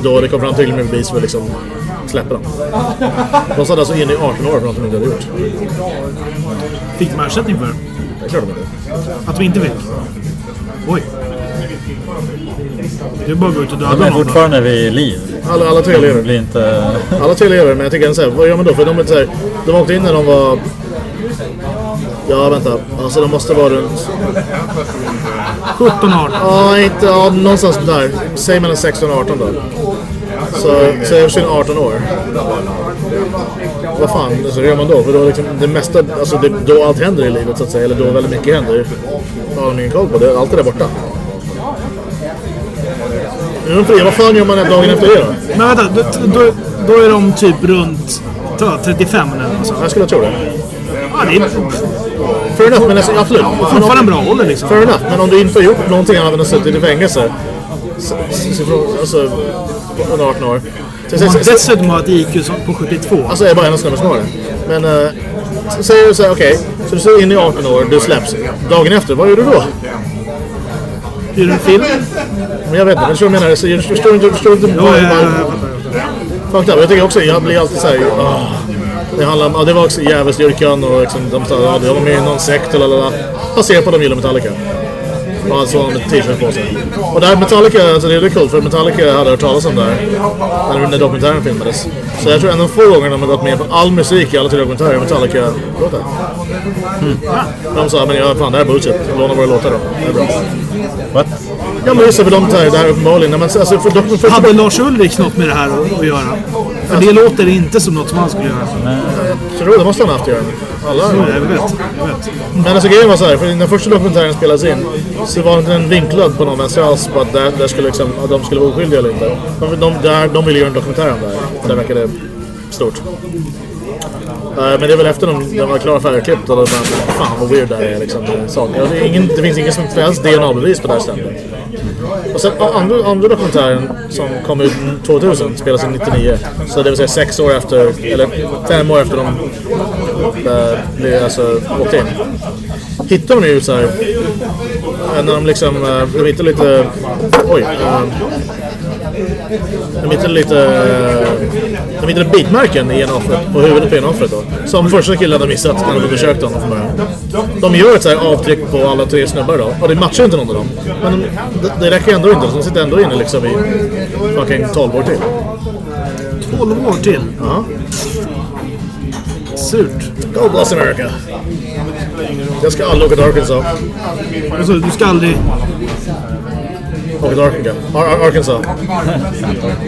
Då det kom fram tillräckligt med bevis för att liksom släppa dem. De satt alltså inne i 18 år för något de inte hade gjort. Fick de ersättning för det? Det är klart de inte. Att de inte fick? Oj. Det är bara att gå ut och döda De är någon då. fortfarande vid liv. Alla, alla tre lever. blir inte... Alla tre lever, men jag tycker så här, vad gör man då? För de är så här, de åkte in när de var... Ja, vänta. Alltså de måste vara runt... 17 18. Ja, inte... Ja, någonstans där. Säg mellan 16 och 18 då. Så, så jag försvinner 18 år. Vad fan, så hur gör man då? För då liksom, det mesta, alltså det, då allt händer i livet så att säga, eller då väldigt mycket händer, har de ingen koll på. Det, allt är där borta. Är de fria? Vad fan gör man dagen efter det då? Men vänta, då, då, då är de typ runt ta, 35 eller något sånt. Jag skulle tro det. Ja, det är Fair enough, men alltså, absolut. fortfarande bra ålder liksom. Fair enough, men om du inte har gjort någonting annat än att suttit i fängelse. Så, så, så, alltså, under 18 år. Så, så, så, så, dessutom har ett IQ på 72. alltså jag är bara en snubbe smartare. Men uh, säger du så här, okej. så du står inne i 18 år, du släpps. Dagen efter, vad gör du då? Hyr du en film? Men jag vet inte, men så jag menar. Så jag förstår inte, förstår inte. Vad- jag fattar. Fucked up. Jag tycker också, jag blir alltid såhär... Oh. Det handlar om, ja, det var också djävulsdyrkan och liksom, de sa ja, de var med i någon sekt eller lalala. Baserat på de gillar Metallica. Och han såg en t-shirt på sig. Och där Metallica, alltså det är coolt för Metallica hade hört talas om det här. När, när dokumentären filmades. Så jag tror en av få gånger de har gått med på all musik i alla tre dokumentärer Metallica-låtar. De sa, men ja, fan det här är bullshit. Låna våra låtar då. Det är bra. What? Ja men just det, för de tar det här uppenbarligen. Men alltså, för dock, för, Hade Lars Ulrik något med det här att göra? För det låter inte som något som han skulle göra. jag tror det måste han ha haft att göra. Alla. Ja, jag vet. Jag vet. Men alltså grejen var så här, för när första dokumentären spelades in så var den vinklad på någon vänster alls på att där, där skulle liksom, att de skulle vara oskyldiga inte. De, de, där, de ville göra en dokumentär om det här. Det verkade stort. men det är väl efter de, de var klara färdigklippt och de bara fan vad weird det här är liksom. Det, är sak. Ja, det, är ingen, det finns ingen som helst DNA-bevis på det här stället. Och sen andra, andra dokumentären som kom ut 2000 spelas in 99. Så det vill säga sex år efter, eller fem år efter de eh, äh, blev alltså åkte in. Hittar de ju så här eh, när de liksom, äh, de hittar lite, oj. de hittar lite... De hittade bitmärken i en offret, på huvudet på en offret då. Som första killen hade missat när de undersökte honom från början. De gör ett så här avtryck på alla tre snubbar då. Och det matchar inte någon av dem. Men de, det, det räcker ändå inte. Så de sitter ändå inne liksom i fucking 12 år till. 12 år till. Ja. Surt. God bless America. Jag ska aldrig åka till Arkansas. Alltså, du ska aldrig... Åka till Arkansas. Ar Ar Arkansas.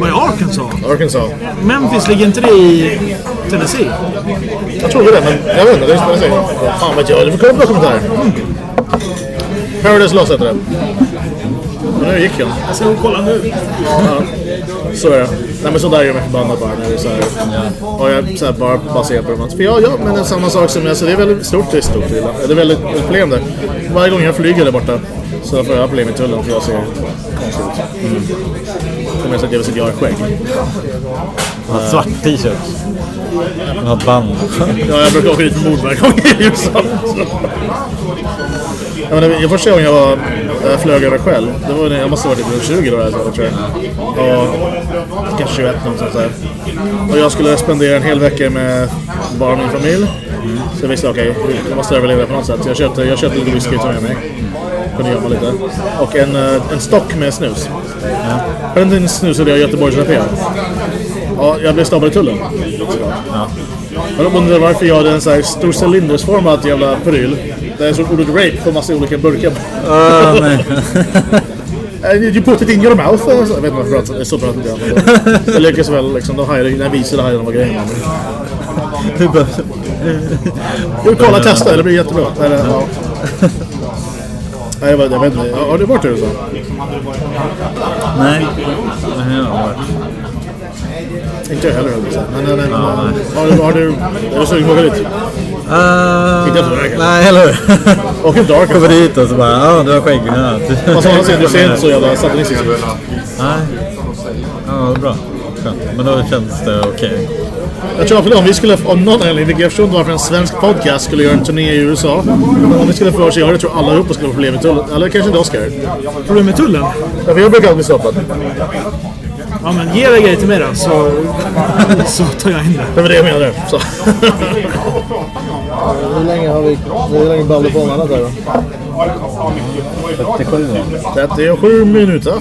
Var är Arkansas? Arkansas. Memphis, ligger inte det i Tennessee? Jag trodde det, men jag vet inte. Det spelar sig. Fan vet jag. Du får kolla på dokumentären. Paradise Lost heter det. Men nu gick den. Jag ska kolla nu. Ja, så är det. Nej men sådär gör mig förbannad bara när det är såhär. Ja, jag så här, bara baserar på det. För ja, ja, men det är samma sak som jag så det är väldigt stort, det är stort. Det är väldigt ett problem där. Varje gång jag flyger där borta så får jag problem i tullen för jag ser konstig ut. Mm. Som jag sagt, jag vill att jag har skägg. Han har svart t-shirt. Han har ett band. Ja, jag brukar åka dit för mord varje gång i USA. Ja, men det, första gången jag var, jag flög över själv, det var, jag måste ha varit typ 20 då, alltså, tror jag. Och, kanske 21 någonstans där. Och jag skulle spendera en hel vecka med bara min familj. Så jag visste, okej, jag måste överleva på något sätt. Så jag köpte, jag köpte lite whisky och tog med mig. Kunde gömma lite. Och en, eh, en stock med snus. På den tiden snusade jag Göteborgs Rapé. Ja, jag blev stoppad i tullen. Men de undrar varför jag hade en så här stor cylindersformad jävla pryl. Där jag såg ordet rape på massa olika burkar. Nej. Uh, you put it in your mouth? Uh, så, jag vet inte varför det är så bra att jag Jag lyckades väl liksom, de hajade, när jag visade hajade vad grejen var. Jo, kolla testa, det blir jättebra. Eller, ja. Nej, jag, vet- jag vet inte. Har du varit i USA? nej. Nej, jag har varit. Inte jag heller. Men, nej, nej, men, har, du, har du... Är du sugen på att åka dit? Uh, Inte på vägen. nej, eller hur? Åk inte till Kommer Arkansas. dit och så bara, ja du har skägg. Ja. Fast å andra sidan, du ser inte så jävla satanistisk ut. Nej. Ja, bra. Skönt. Men då känns det okej. Jag tror att om vi skulle, om någon anledning, jag förstår inte varför en svensk podcast skulle göra en turné i USA. Men om vi skulle få oss göra det tror jag allihopa skulle få problem med tullen. Eller kanske inte Oscar. Problem med tullen? Ja, för jag brukar alltid bli stoppad. Ja, men ge dig grejer till mig då, så, så tar jag in det. Det var det jag menade. Så. hur länge har vi... Hur länge ballar på med annat där då? 37 då. 37 minuter.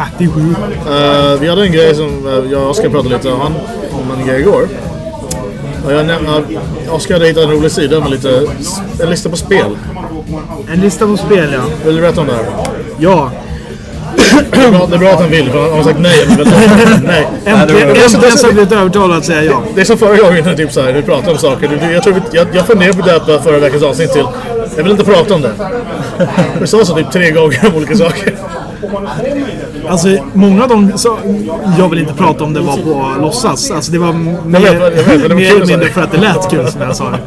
Ah, det är sjukt. Uh, vi hade en grej som uh, jag och Oskar pratade lite om, han, om en grej igår. Och jag näm- uh, Oskar hade hittat en rolig sida med lite, en lista på spel. En lista på spel, ja. Vill du berätta om det här? Ja. Det är bra, det är bra att han vill, för han har sagt nej. Nej. Äntligen det så- det har blivit övertalad att säga ja. Det är som förra gången typ så här, vi pratade om saker. Jag, tror jag, jag funderar på att döpa förra veckans avsnitt till Jag vill inte prata om det. Vi sa så typ tre gånger om olika saker. Alltså, många av dem så, jag vill inte prata om det var på låtsas. Alltså, det var mer, vet, jag vet, men det var mer kul eller mindre för att det lät kul som jag sa det.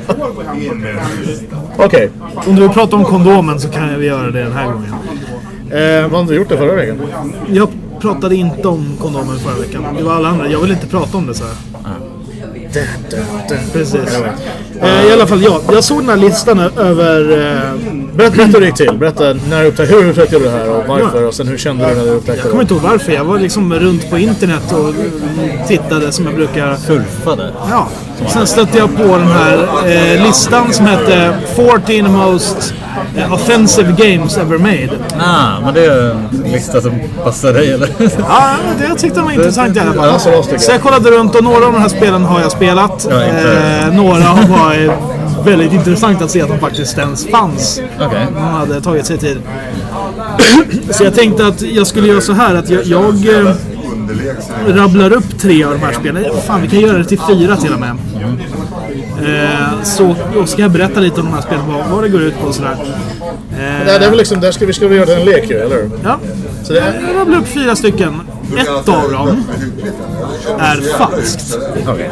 Okej. Om du vill prata om kondomen så kan vi göra det den här gången. Eh, vad har du gjort det förra veckan? Jag pratade inte om kondomen förra veckan. Det var alla andra. Jag vill inte prata om det så här. Precis. Eh, I alla fall, ja. Jag såg den här listan över... Berätta, berätta hur det gick till. Berätta när du upptäckte, hur upptäckte du det här och varför och sen hur kände du när du upptäckte jag det? kommer inte ihåg varför. Jag var liksom runt på internet och tittade som jag brukar. Surfade. Ja. Sen stötte jag på den här eh, listan som hette 14 most eh, offensive games ever made. Ah, men det är en lista som passar dig eller? Ja, det jag tyckte den var intressant i alla fall. så jag. Jag kollade runt och några av de här spelen har jag spelat. Ja, Eh, några har varit väldigt intressant att se att de faktiskt ens fanns. Okej. De hade tagit sig tid. Så jag tänkte att jag skulle göra så här att jag, jag eh, rabblar upp tre av de här spelen. Fan, vi kan göra det till fyra till och med. Eh, så och ska jag berätta lite om de här spelen, vad, vad det går ut på och sådär. Det, det är väl liksom, där ska vi, ska vi göra en lek ju, eller? Ja, Så det är, jag rabblar upp fyra stycken. Ett av dem är falskt. Okej.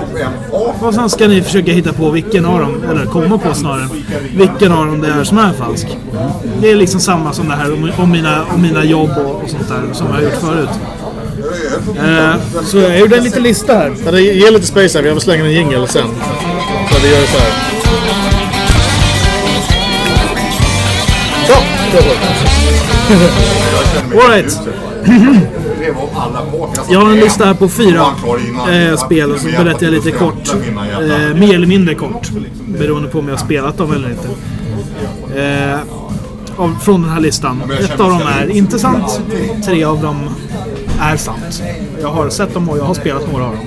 Och sen ska ni försöka hitta på vilken av dem, eller komma på snarare, vilken av dem det är som är falsk. Det är liksom samma som det här om, om, mina, om mina jobb och, och sånt där som jag har gjort förut. Eh, så jag gjorde en liten lista här. Ja, det ger lite space här. Vi har slänga en jingle sen. Så vi gör så här. Så, då så. Alright. Jag har en lista här på fyra eh, spel och så berättar jag lite kort. Eh, mer eller mindre kort. Beroende på om jag har spelat dem eller inte. Eh, av, från den här listan. Ett av dem är inte sant. Tre av dem är sant. Jag har sett dem och jag har spelat några av dem.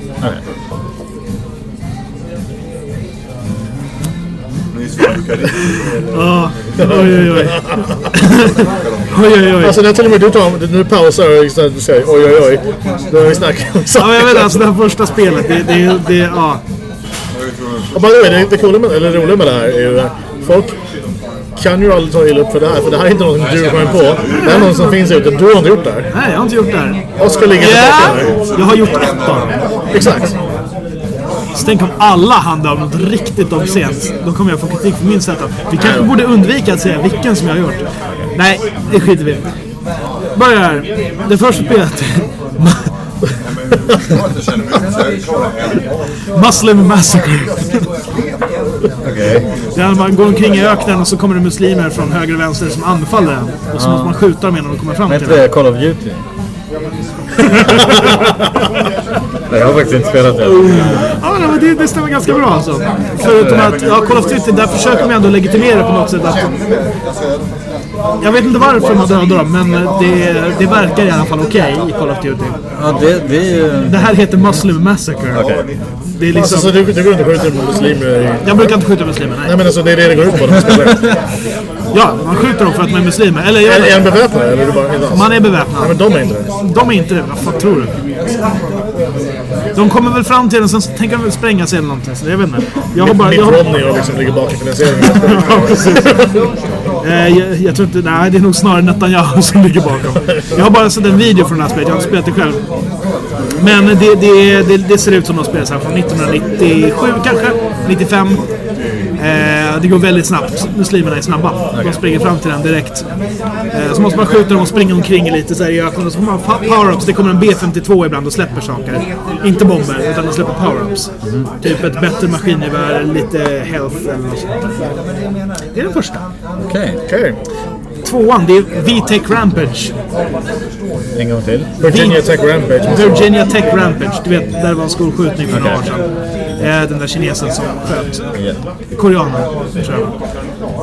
Ja, oj oj oj. oj oj oj. Alltså när till och med du tar, när du pausar och istället säger oj oj oj. Då har vi snackat om Ja, men jag vet alltså det här första spelet. Det, det, det, ja. Och by the way, det, det, coola med, eller roliga med det här är ju att folk kan ju aldrig ta illa upp för det här. För det här är inte något som du kommer på. Det är någon som finns ute. Du har inte gjort det här. Nej, jag har inte gjort det här. Oskar ligger Ja, tillbaka jag har gjort ett av dem. Exakt. Så tänk om alla handlar om något riktigt obscent. Då kommer jag få kritik för min setup. Vi kanske borde undvika att säga vilken som jag har gjort. Nej, det skiter vi. Börjar. Det första spelet. Muslim Massacre. Okej. Där man går omkring i öknen och så kommer det muslimer från höger och vänster som anfaller en. Och så måste man skjuta dem innan de kommer fram till det Call of Duty? Nej, jag har faktiskt inte spelat det. Ja, nej, men det, det stämmer ganska bra alltså. Förutom att, ja, Call of Duty, där försöker man ändå legitimera på något sätt att... Jag vet inte varför man dödar dem, men det, det verkar i alla fall okej i Call of Duty. Ja, det, det är ju... Det här heter Muslim Massacre. Okej. Det är Alltså, så liksom... du, du går inte och skjuter muslimer i... Jag brukar inte skjuta muslimer, Nej nej. men alltså det är det det går ut på spelar. Ja, man skjuter dem för att de är muslimer. Eller Är, är jag, en beväpnad eller är du bara man är Nej beväpnad. men de är inte det. De är inte det, vad fan tror du? De kommer väl fram till den, sen tänker de väl spränga sig eller någonting. Så jag vet inte. Jag har bara... Mitt Rodney och liksom ligger bakom finansieringen. Ja, precis. Eh, jag, jag tror inte... Nej, det är nog snarare Netanyahu som ligger bakom. Jag har bara sett en video från det här spelet. Jag har inte spelat det själv. Men det, det, det, det ser ut som något spel så här från 1997 kanske? 95? Eh, det går väldigt snabbt. Muslimerna är snabba. De springer fram till den direkt. Eh, så måste man skjuta dem och springa omkring lite så här i öknen. Så får man power-ups. Det kommer en B52 ibland och släpper saker. Inte bomber, utan de släpper power-ups. Typ ett bättre maskingevär, lite health eller något sånt. Det är den första. Okej. Okej. Tvåan, det är V-Tech Rampage. En gång till. Virginia Tech Rampage. Virginia Tech Rampage. Du vet, där var en skolskjutning för några år sedan. Eh, den där kinesen som sköt. Koreanen, tror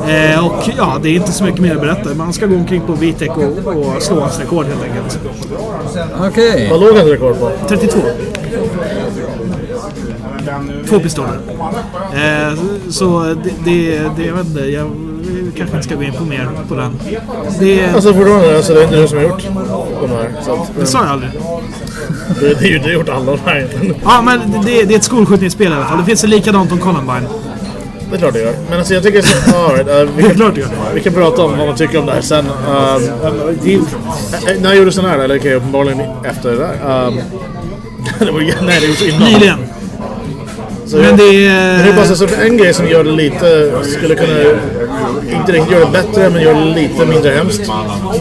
jag. Eh, och ja, det är inte så mycket mer att berätta. Man ska gå omkring på V-Tech och, och slå hans rekord helt enkelt. Okej. Vad låg hans rekord på? 32. Två pistoler. Eh, så det, det, det, jag vet inte, jag kanske inte ska gå in på mer på den. Det, Alltså fortfarande, alltså, det är inte du som har gjort de här. Så att, det sa jag aldrig. Det, det är ju du har gjort alla de här egentligen. Ja, men det, det är ett skolskjutningsspel i alla fall. Det finns likadant om Columbine. Det är klart det gör. Men alltså jag tycker så... All right, uh, vi, Det kan, klart det gör det. vi kan prata om vad man tycker om det här sen. Um, det, eh, när gjordes den här? Eller okej, uppenbarligen efter det där. Um, det var, nej, det gjordes innan. Nyligen. Så Men jag- det det är bara att en grej som gör det lite, skulle kunna, inte riktigt göra det bättre, men gör det lite mindre hemskt.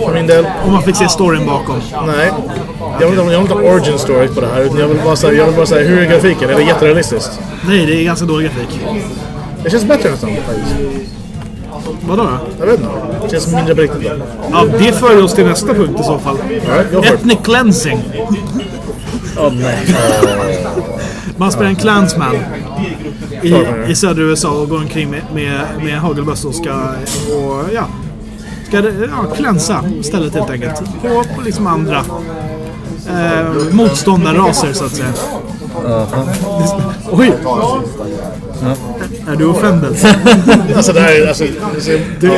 För min del. Om man fick se storyn bakom. Nej. Jag vill, jag vill inte ha origin story på det här, utan jag vill bara säga, jag vill bara säga hur är grafiken? Är det jätterealistiskt? Nej, det är ganska dålig grafik. Det känns bättre nästan. faktiskt. Vadå då? Jag vet inte. Det känns mindre på riktigt. Ja, det för oss till nästa punkt i så fall. It. Ethnic cleansing. Åh nej. Man spelar en clansman i, i södra USA och går omkring med, med, med hagelbössa och ska... Och, ja, ska ja, klänsa stället helt enkelt. På, på liksom andra eh, motståndarraser så att säga. Oj! Är du offended? Alltså det här är, alltså, du,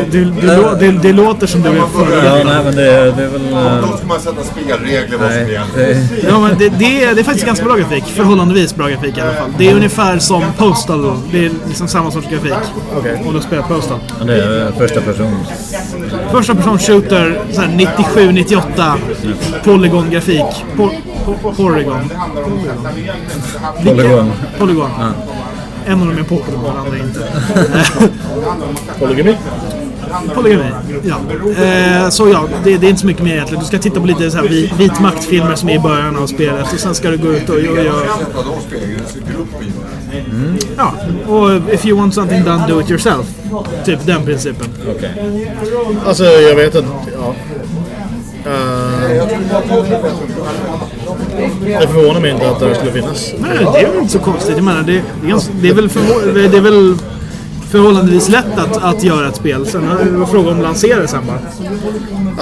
lå- det, det låter som du är Ja, före. nej men det, det är väl... eh, Då ska man sätta spelregler vad som gäller. det, Ja, men det, det, är, det är faktiskt ganska bra grafik. Förhållandevis bra grafik i alla fall. Det är ungefär som Postal. Det är liksom samma sorts grafik. Okej. Om du spelar Postal. det är eh, första person. Första person shooter, så här 97-98 polygon-grafik. Po Po- Porygon. Polygon. Polygon. En av dem är Pokémon, den andra inte. Polygami? Polygami, ja. Eh, så ja, det, det är inte så mycket mer egentligen. Du ska titta på lite så här vit, vit maktfilmer som är i början av spelet och sen ska du gå ut och, och göra... Ja, och if you want something done, do it yourself. Typ den principen. Okej. Alltså jag vet att, ja. Eh, det förvånar mig inte att det här skulle finnas. Nej, det är väl inte så konstigt. Jag menar, det, är, ganska, det, är, väl förvå- det är väl förhållandevis lätt att, att göra ett spel. Sen är det fråga om att lansera det sen bara.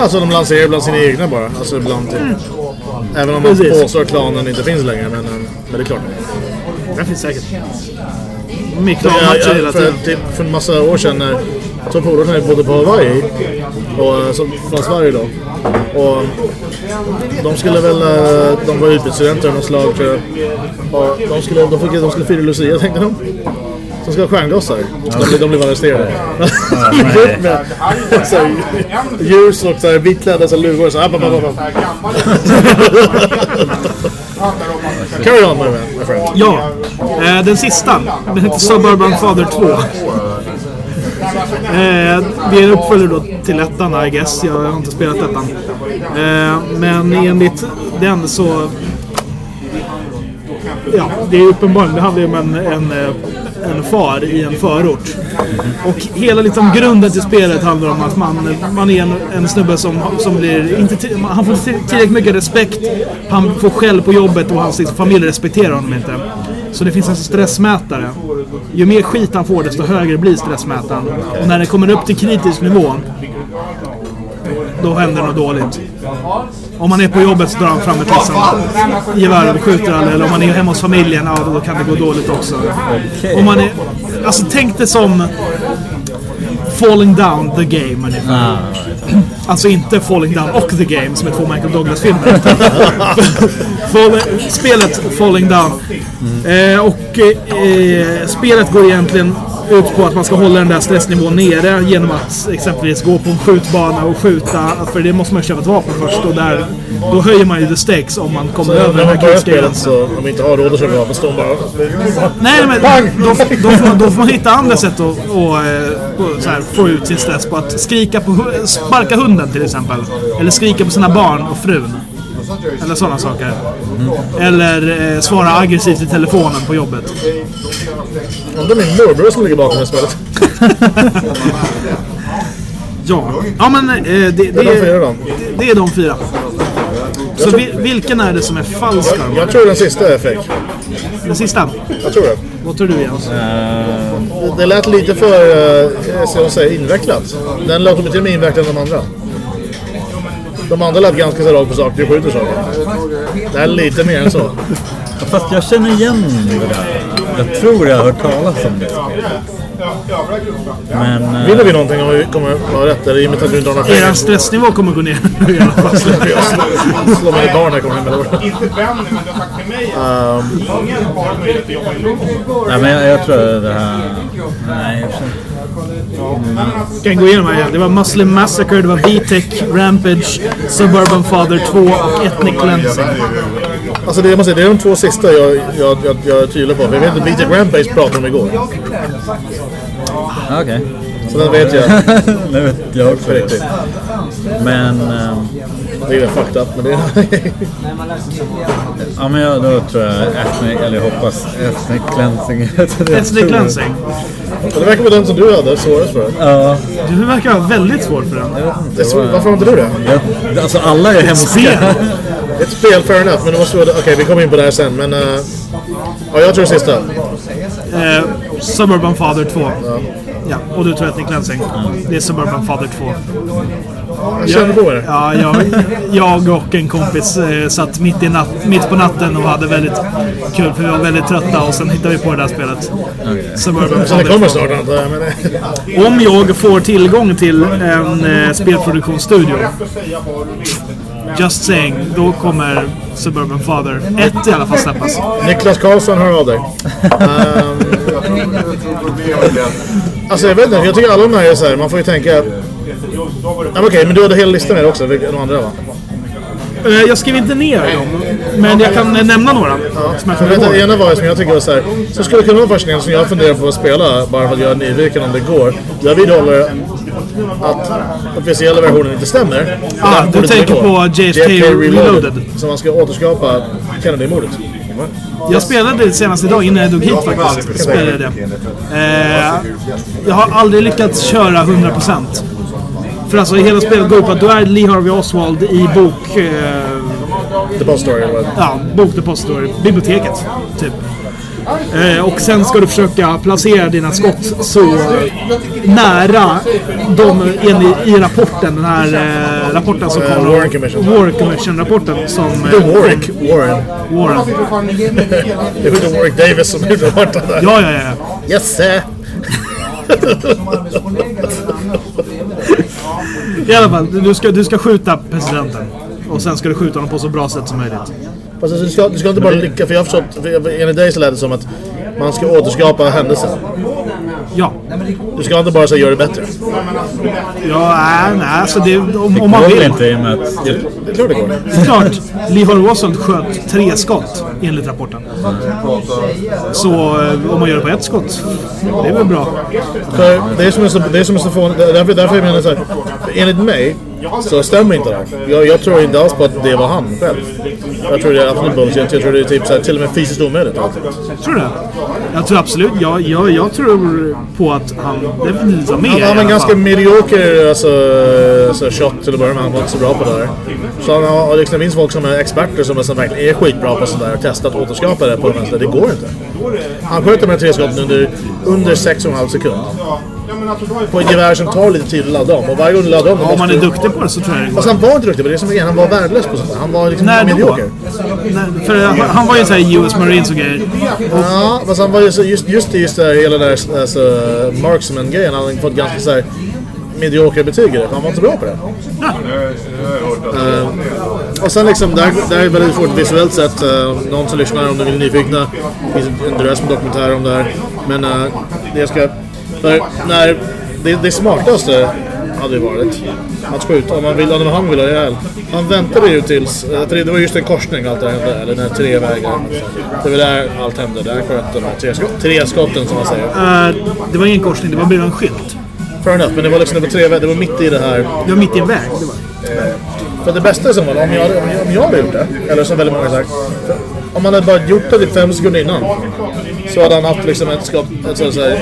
Alltså de lanserar bland sina egna bara. Alltså ibland typ. Även om man Precis. påstår att klanen inte finns längre. Men, eh, men det är klart. Det finns säkert. Mycket Ja, matcher ja, hela för, tiden. typ, för en massa år sedan när två polare när vi bodde på Hawaii. Och, eh, som, från Sverige då. Och de skulle väl, eh, de var utbytesstudenter av något slag tror jag. Och de skulle, de, fick, de skulle fira Lucia tänkte de. Som ska ha stjärngossar. De, blev- de blev arresterade. Med så här ljus och så vitklädda så här luvor. Så app. Carry on my man, my friend. Ja, eh, den sista. Den heter Suburban Father 2. Eh, det är en uppföljare då till ettan, I guess. Jag har inte spelat ettan. Eh, men enligt den så... Ja, det är uppenbarligen, det handlar ju om en, en, eh, en far i en förort. Och hela liksom grunden till spelet handlar om att man, man är en, en snubbe som, som blir... Inte, till- han får tillräckligt mycket respekt. Han får skäll på jobbet och hans liksom, familj respekterar honom inte. Så det finns en stressmätare. Ju mer skit han får desto högre blir stressmätaren. Och när den kommer upp till kritisk nivå då händer något dåligt. Om man är på jobbet så drar han fram ett liksom, gevär och skjuter alla. Eller om man är hemma hos familjen, ja, då kan det gå dåligt också. Om man är, alltså tänk det som Falling Down the Game ungefär. Alltså inte Falling Down och The Game som är två Michael Douglas-filmer. Spelet Falling Down. Eh, och eh, spelet går egentligen ut på att man ska hålla den där stressnivån nere genom att exempelvis gå på en skjutbana och skjuta. För det måste man köpa ett vapen först och där, då höjer man ju the stakes om man kommer över den här krigsgränsen. så, om vi inte har råd att köpa vapen, står bara... Nej, men då, då, får, då får man hitta andra sätt att och, eh, och, så här, få ut sin stress på. Att skrika på sparka hunden till exempel. Eller skrika på sina barn och frun. Eller sådana saker. Eller eh, svara aggressivt i telefonen på jobbet. Undrar min morbror som ligger bakom det här spelet. Ja, ja men eh, det, det, Det är de fyra då. det är de fyra. Så vi, vilken är det som är falsk då? Jag tror den sista är fake. Den sista? Jag tror det. Vad tror du Jens? Det- Det lät lite för, uh, ska jag säga, invecklat. Den låter till och med invecklad än de andra. De andra lät ganska så rakt på sak. Du skjuter saker. Det här är lite mer än så. Fast jag känner igen det där. Jag tror jag har hört talas om det. Men... eh, Vinner vi någonting om vi kommer ha rätt? Eller i och med att du inte har några Er pengar? stressnivå kommer gå ner nu i alla fall. Slå mig i barn när jag kommer hem? Inte vänner, men det har sagt till mig att ingen har möjlighet att jobba i London. Nej, men jag, jag tror det här... Nej, jag tror- kan gå igenom här igen. Det var Muslim Massacre, det var VTech, Rampage, Suburban Father 2 och Ethnic Cleansing. Alltså det, jag måste säga, det är de två sista jag, jag, jag, jag tvivlar på. För jag vet att BT Rampage pratade om igår. Ah, Okej. Så den vet jag. Nu vet jag också riktigt. Men... ehm, Det är fucked up. Men det Ja men jag, då tror jag ethnic, eller jag hoppas ethnic cleansing det. Ethnic Cleansing. det verkar vara den som du hade svårast för. Ja. Du verkar ha väldigt svårt för den. Det är svårt. Varför har inte du det? Jag, alltså alla är hemska. Ett spel, fair enough. Men det måste vara... Okej, vi kommer in på det här sen. Men... eh, ja, jag tror det sista. Eh, Suburban Father 2. Ja, och du tror Ethnic Cleansing. Det är Suburban Father 2. Jag känner på det. Ja, jag, jag och en kompis eh, satt mitt, i natt, mitt på natten och hade väldigt kul för vi var väldigt trötta och sen hittade vi på det där spelet. Suburban Så det kommer 2. snart antar jag. Men, Om jag får tillgång till en eh, spelproduktionsstudio, just saying, då kommer Suburban Father 1 i alla fall släppas. Niklas Karlsson hör av dig. Ehm, alltså jag vet inte, jag tycker alla de här är så här, man får ju tänka... Ja, men Okej, men du hade hela listan med också, de andra va? Eh, Jag skrev inte ner dem, men jag kan eh, nämna några. Som jag vet, det ena var som jag tycker var så här, som skulle kunna vara fascinerande som jag funderar på att spela bara för att jag är nyfiken om det går. Jag vidhåller att officiella versionen inte stämmer. Ah, du det tänker på JFK Reloaded. Så man ska återskapa Kennedy-mordet. Jag spelade det senast idag innan jag drog hit faktiskt. Spelade jag det. Eh, jag har aldrig lyckats köra 100%. För alltså hela spelet går ut på att du är Lee Harvey Oswald i bok... Eh, Depository eller vad ja, bokdepository, biblioteket. Typ. Eh, och sen ska du försöka placera dina skott så nära de en i, i rapporten, den här eh, rapporten som Eh, kommer. Warren Commission. Warren Commission-rapporten som... The Warwick Warren. Warren. Det är inte Warwick Davis som gjorde borta där. Ja, ja, ja. Yes sir. I alla fall, du ska, du ska skjuta presidenten. Och sen ska du skjuta honom på så bra sätt som möjligt. Fast alltså, du, ska, du ska inte bara lycka, för jag har förstått, för enligt dig så lät det som att man ska återskapa händelsen. Ja. Du ska inte bara säga gör det bättre. Ja, nej, nej alltså det, om, om Det man går väl vill. inte i och med att... Det är klart det går. Det är klart, Lee Harvey Oswald sköt tre skott enligt rapporten. Så eh, om man gör det på ett skott, det är väl bra. För det är som är så, det är som är så få, därför, därför jag menar så här, enligt mig så stämmer inte det. Jag, jag tror inte alls på att det var han själv. Jag tror det är absolut bullshit. Jag tror det är typ så här, till och med fysiskt omöjligt. Tror du det? Jag tror absolut, jag, jag, jag tror på att han definitivt var med Han var en ganska medioker alltså, så shot till att börja med. Han var inte så bra på det här. Så han har, liksom, det finns folk som är experter som, är, som verkligen är skitbra på sånt där och testat att återskapa det på det vänster. Det går inte. Han sköt de här tre skotten under, under 6,5 sekund. På ett gevär som tar lite tid att ladda om. Och varje gång du laddar om det Om man är du- duktig på det så tror jag det går. Fast han var inte duktig på det. som grejen. Han var värdelös på sånt där. Han var liksom då? medioker. Nej, För han- han var ju såhär US Marines och grejer. Ja, fast han var ju så, just, just, just det här, hela den där alltså, marksman-grejen. Han hade fått ganska så här mediokra betyg i det. Han var inte bra på det. Eh, och sen liksom, det här, det här är väldigt fort visuellt sett. Uh, någon som lyssnar om de vill nyfikna. Det finns en drös med dokumentärer om det här. Men uh, det jag ska... För när... Det, det smartaste hade ju varit att skjuta om man vill, om han vill ha ihjäl. Han väntade ju tills... eh, Det var just en korsning allt det hände. Eller den här tre vägar. Det var där allt hände. Där sköt de här tre, skott, tre skotten som man säger. Eh, det var ingen korsning, det var bredvid en skylt. Fair enough, men det var liksom det var tre vägar. Det var mitt i det här. Det var mitt i en väg. Det var. För det bästa som var, om jag, om jag, hade gjort det, eller som väldigt många sagt, om man hade bara gjort det typ fem sekunder innan, så hade han haft liksom ett, skott, ett så att säga,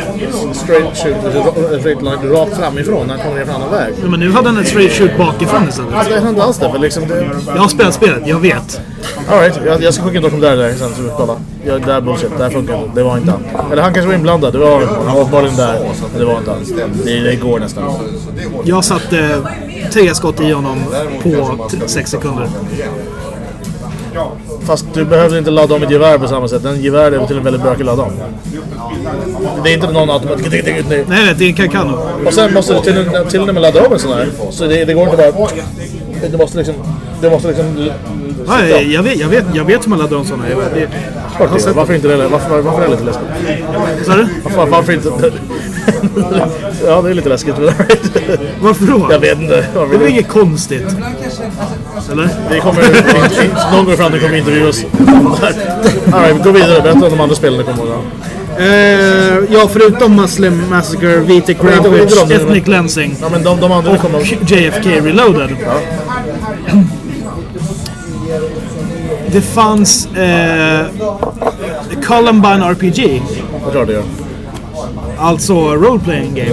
straight shoot, ett straight line rakt framifrån när han kommer ner från annan väg. Ja, men nu hade han ett straight shoot bakifrån istället. Alltså, det hände alls det, för liksom det... Jag har spelat spelet, jag vet. All right, jag, jag ska skicka en dokumentär där sen så vi kolla. Ja, det här är bullshit, det här funkar. Det var inte han. Eller han kanske var inblandad, det var, han var uppenbarligen där, men det var inte han. Det, det går nästan. Jag satte tre skott i honom på sex sekunder. Fast du behöver inte ladda om ett gevär på samma sätt. En gevär är till en väldigt bökig ladda om. Det är inte någon automatik. Nej, nej, det är en Kakano. Och sen måste du till, till när man laddar om en sån här. Så det, det går inte bara... Du måste liksom... Du måste liksom... Ja, jag, jag, vet, jag, vet, jag vet hur man laddar om sådana. Jag, det, det. Varför inte det? Varför, varför är det lite läskigt? sa du? Varför, varför inte... ja, det är lite läskigt. Varför då? Jag vet inte. Jag Det är inget konstigt? Eller? Vi kommer... Någon går fram och kommer intervjua oss. Alright, gå vidare. Berätta om de andra spelen du kommer ihåg. Eh, ja, förutom Muslim Massacre, de, men- Ethnic Cleansing Ja, men de, de andra kommer och ihåg. JFK Reloaded. Det fanns eh, Columbine RPG. Jag tror det gör. Alltså role-playing game.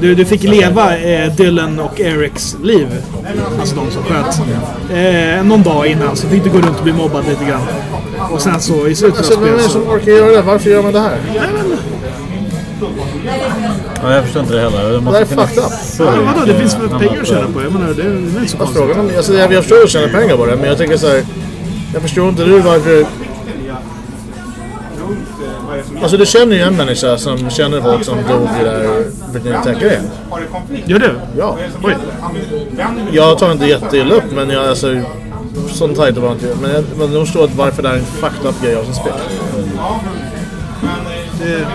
Du, du fick leva eh, Dylan och Erics liv. Alltså de som sköt. Eh, någon dag innan så fick du gå runt och bli mobbad lite grann. Och sen så i slutet av Så vem är spelet det så... som orkar göra det? Varför gör man det här? Ja, jag förstår inte det heller. Det Det måste här är fucked up. Ja, vadå, det finns väl pengar att tjäna på? Jag menar, det, det är inte så konstigt. Frågan om, alltså, jag, jag förstår att tjäna pengar på det, men jag tänker så här. Jag förstår inte du varför... Alltså du känner ju en människa som känner folk som dog i det här Virginia Tech-grejen. Gör du? Ja. Oj. Jag tar inte jätteilla upp, men jag alltså... Här inte var inte Men jag, men jag förstår varför det är en fucked up grej av som spel.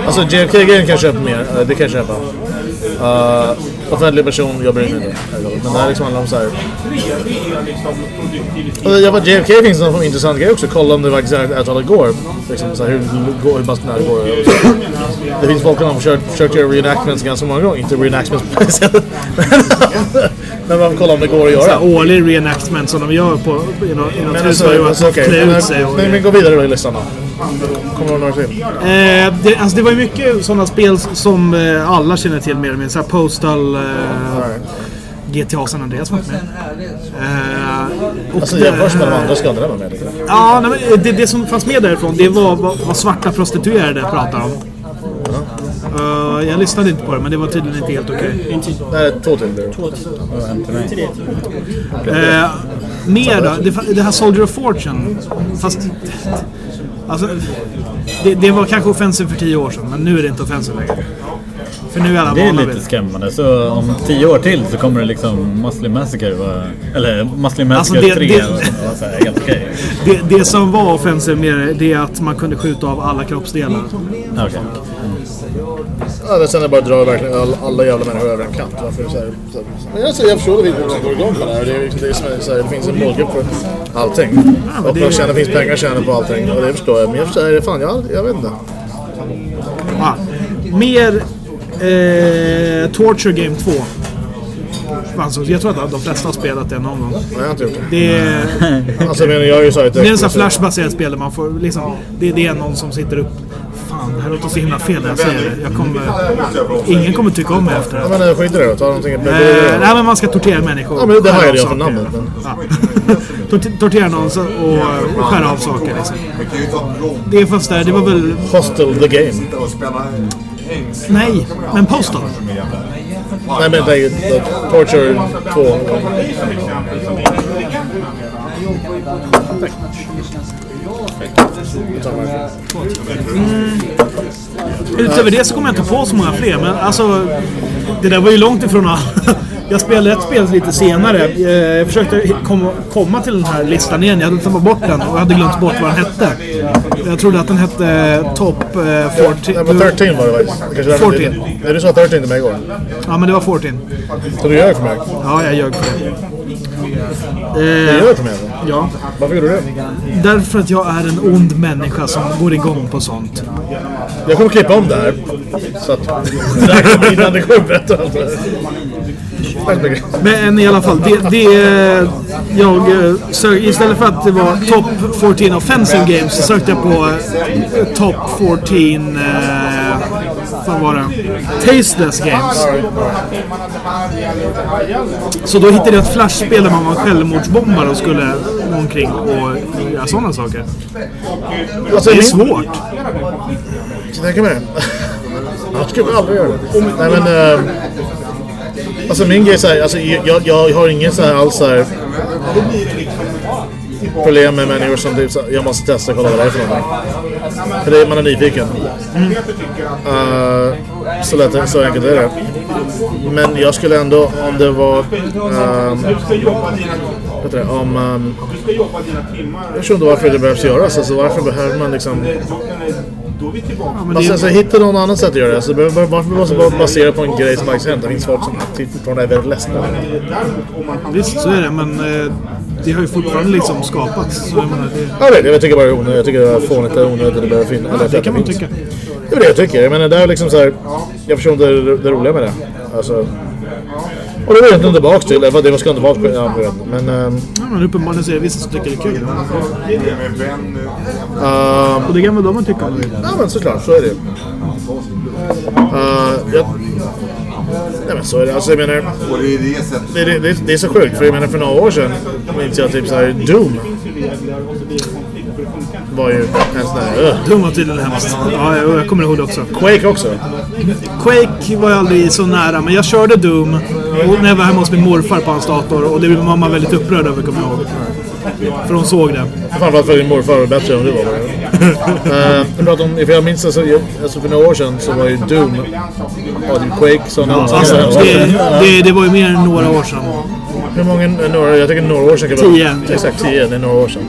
Alltså JFK-grejen kan jag köpa mer, eh, det kan jag köpa. Uh, offentlig person, jag bryr mig inte. Men det här liksom handlar om så här. Och jag var JFK finns det någon intressant grej också. Kolla om det faktiskt är avtalet går. Liksom så här, hur, går- hur pass nära det går. Det finns folk som har försökt, försökt göra reenactments ganska många gånger. Inte reenactments på det sättet. Men man kollar om det går att göra. Så årlig reenactment som de gör på, i något, i något hus alltså, klä Men- ut sig. Och, Men vi går vidare då i listan då. Kommer det några till? Eh, det, alltså det var ju mycket sådana spel som eh, alla känner till mer eller mindre. Postal, eh, GTA San Andreas var med. Eh, och Alltså jämförs med de andra ska det vara med lite. Ja, nej, men det, det som fanns med därifrån det var vad, vad svarta prostituerade pratar om. Eh, jag lyssnade inte på det, men det var tydligen inte helt okej. Nej, två till. det. En till mig. Eh, mer då, det, det här Soldier of Fortune. Fast... Alltså, det, det var kanske offensive för tio år sedan, men nu är det inte offensive längre. För nu är alla Det är vid lite det. skrämmande. Så om tio år till så kommer det liksom Muslim Massacre vara... Eller Muslim Massacre Alltså, det- 3 det- vara så här helt okej. det. Det som var offensive mer, det är att man kunde skjuta av alla kroppsdelar. Ja, okej. Ja, det sen är det bara att dra verkligen all, alla jävla människor över en kant. Varför så här, så här. Men alltså, jag förstår att vi också går igång på det här. Det, är, det, är som, är så här, det finns en målgrupp för allting. och det- tjänar, finns pengar att tjäna på allting. Och det förstår jag. Men jag förstår, fan, jag, jag vet inte. Ah, mer eh, Torture Game 2. Fanns också. Jag tror att de flesta har spelat det någon gång. Nej, jag har inte gjort det. Det är, Alltså, menar, jag har ju sagt det är en sån flashbaserat spel där man får liksom... Det, det är någon som sitter upp... Fan, det här låter så himla fel när jag säger det. Jag kommer... Ingen kommer tycka om mig efter det. Ja, men eh, skit i det då. Ta någonting. Eh, nej men man ska tortera människor. Ja, men det har jag redan saker. namnet. Men... Ja. Tor- tortera någon så- och, skära av saker liksom. Det är fast där, det var väl... Hostel the game. Nej, men Postal. Nej, men det är ju Torture 2. Utöver det så kommer jag inte på så många fler, men alltså... Det där var ju långt ifrån all... Jag spelade ett spel lite senare. Eh, Jag försökte komma, till den här listan igen. Jag hade tappat bort den och hade glömt bort vad den hette. Jag trodde att den hette Top eh, 40... Nej, men 13 var det faktiskt. Det kanske är 14. Nej, du sa 13 till mig igår. Ja, men det var 14. Så du det för mig? Ja, jag ljög för det. Eh, gör det för mig? alltså? ja, Varför gjorde du det? därför att jag är en ond människa som går igång på sånt. Jag kommer klippa om det här. Så att det här kommer innan det så mycket. Men i alla fall, det, det jag eh, sök, istället för att det var Top 14 Offensive Games så sökte jag på eh, Top 14 eh, vad var det? Tasteless Games. Så då hittade jag ett flashspel där man var självmordsbombare och skulle gå omkring och göra sådana saker. Alltså, Det är svårt. Så tänker mig det. Jag skulle aldrig göra det. Nej men... Uh, alltså min grej är så här, alltså, jag, jag har ingen så här alls så här problem med människor som typ jag måste testa och kolla vad det är för någonting. För det är man är nyfiken. Uh, så, lätt, så enkelt är det. Men jag skulle ändå, om det var... Um, vet du om... Um, jag förstår inte varför det behövs göras. Alltså varför behöver man liksom... Ja, men Alltså, det, alltså hitta någon annan sätt att göra det. Alltså, var- var- varför måste man basera på en grej som faktiskt hänt? Det finns folk som typ fortfarande är väldigt ledsna. visst, så är det. Men eh, det har ju fortfarande liksom skapats. Så jag menar, det, Jag vet, jag tycker bara det är onödigt. Jag tycker det är fånigt och onödigt att det finnas. eller att det kan man tycka. Det är det jag tycker. Jag menar, det är liksom så här, Jag förstår inte det, det roliga med det. Alltså, och det vill jag inte tillbaka till. För det man ska tillbaka på. Ja, vet inte. men... ehm, Ja, men uppenbarligen så är det vissa som tycker det är kul. ehm, Och det kan väl de tycka om de vill. Ja men såklart, så är det. Uh, jag... Nej men så är det. Alltså jag menar, det är det det, det, det, det är så sjukt. För jag menar för några år sedan minns jag typ såhär Doom. Var ju en sån där... Uh. Doom var tydligen hemskt. Ja, jag, jag kommer ihåg det också. Quake också. Quake var jag aldrig så nära, men jag körde Doom och när jag var hemma hos min morfar på hans dator och det blev mamma väldigt upprörd över, kommer jag ihåg. För hon såg det. Framförallt för din morfar var bättre än du var. uh, om, för jag minns alltså, alltså för några år sedan så var ju Doom och Quake sådana. Alltså, det, det, det var ju mer än några år sedan. Hur många, några, jag tycker några år sedan kan. Tio. Exakt, tio. Det är några år sedan.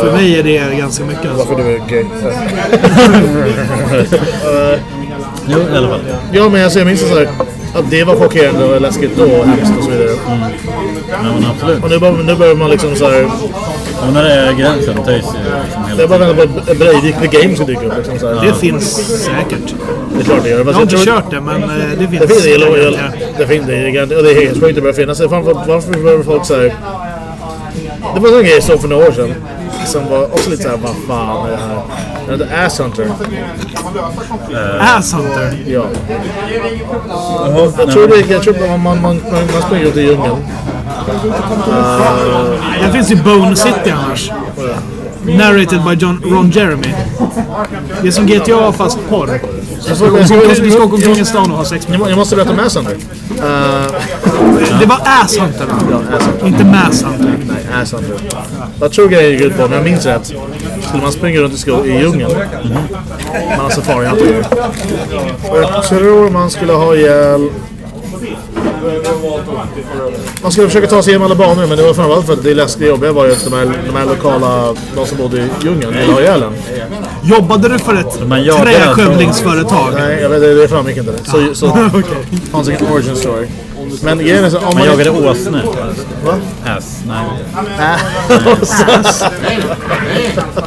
För mig är det ganska mycket. Alltså. Varför du är gay. Jo, i alla fall. Ja, men alltså, jag minns så här. att det var chockerande och läskigt då och hemskt och så vidare. Ja, men absolut. Och nu, bör- nu börjar man liksom så här, Och när det är gränsen töjs ju liksom Det hela är bara att vänta på att Breivik the Game ska dyka upp. Liksom, så här. Det finns säkert. Det är klart det gör. Jag har inte kört det, men eh, det finns. Det finns det. säkert, Det, ja. det finns det. är- Och det är helt sjukt att det börjar finnas. Varför behöver folk så här... Det var en grej jag såg för några år sedan. Som var också lite såhär, vad fan är det här? Den heter Ass Hunter. Ass Hunter. Ja. Jaha, Jag tror, det, jag tror att man, man, man, man springer runt i djungeln. Det finns ju Bone City annars. Narrated by John, Ron Jeremy. Det är som GTA fast porr. Du ska åka omkring i stan och ha sex med jag måste berätta om Ass Hunter. Uh, Det var Ass Hunter va? ja, Ass Hunter. Inte Mass Hunter. Ass Hunter. Jag tror grejen gick ut på, om jag minns rätt, skulle man springa runt i, sko- i djungeln. Man har safari Och jag tror man skulle ha ihjäl... Man skulle försöka ta sig igenom alla banor, men det var framförallt för att det läskiga jobbiga var ju att de här, de här lokala, de som bodde i djungeln, ville ha ihjäl en. Jobbade du för ett träskövlingsföretag? Nej, jag vet, det, det framgick inte. Så, så Okej. fanns ingen origin story. Men grejen är så, om man... Man jagade åsnor. Va? Ass, nej.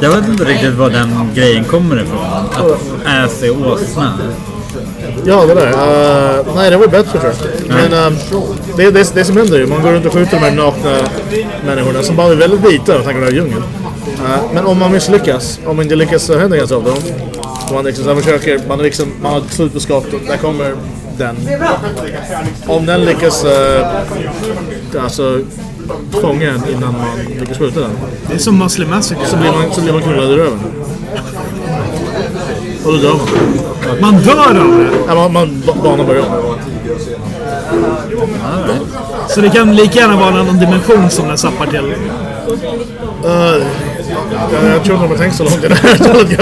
Jag vet inte riktigt var den grejen kommer ifrån. Att ass är åsna. Ja, det där. Uh, nej, det var bättre tror jag. Men um, det, det, det som händer är ju, man går runt och skjuter de här nakna människorna som bara är väldigt vita med tanke på den här djungeln. Uh, men om man misslyckas, om man inte lyckas så händer ganska ofta. Om man liksom så här försöker, man, är liksom, man har ett slut på skott och där kommer den. Om den lyckas uh, alltså, fånga en innan man lyckas skjuta den Det är som Muslim Massacre. så blir man, så blir man knullad i röven. Och då dör man. Man dör av det. Ja, man, man banan börjar om. Så det kan lika gärna vara en annan dimension som den zappar till. Uh, jag, jag tror inte de har tänkt så långt i det här talet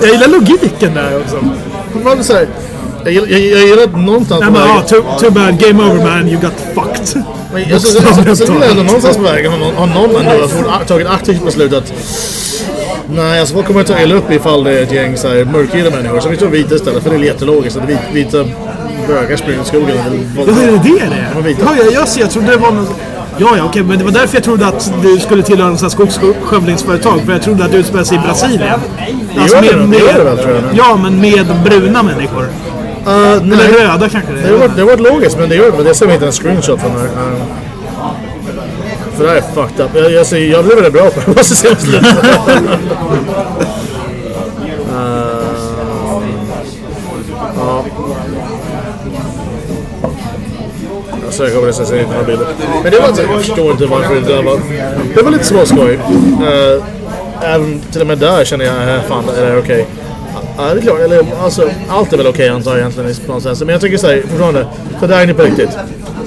Jag gillar logiken där också. vad så här, jag, jag, jag gillar att någonstans Nej på men ja, vägen... too, too bad. Game over man. You got fucked. Men Jag så- så- så- så gillar jag ändå någonstans på vägen har någon, har någon ändå tagit aktivt beslut att Nej, alltså folk kommer att ta illa upp ifall det är ett gäng så här mörkhyade människor. Så vi tar vita istället, för det är jättelogiskt. Att vit, vita bögar springer i skogen Ja, är det det det De är? Ja, jag, jag, jag trodde det var något... Ja, ja, okej, men det var därför jag trodde att du skulle tillhöra här skogsskövlingsföretag. För jag trodde att du utspelade sig i Brasilien. Alltså gör det, det gör det väl, tror jag. Ja, men med bruna människor. Uh, Eller röda kanske det det är. det har varit logiskt, men det gör det. Men det ser vi inte en screenshot från här. Uh, för det här är fucked up. Jag, jag, ser, jag blev väldigt bra på det. Jag måste se vad slutet. Ja. Jag söker på det jag ser inte några bilder. Men det var inte, jag förstår inte varför det där var... Det var lite småskoj. Uh, även till och med där känner jag, äh, fan är det här okej? Ja, det är klart. Eller, alltså, allt är väl okej antar jag egentligen på något sätt. Men jag tycker såhär, fortfarande, för det här är på riktigt.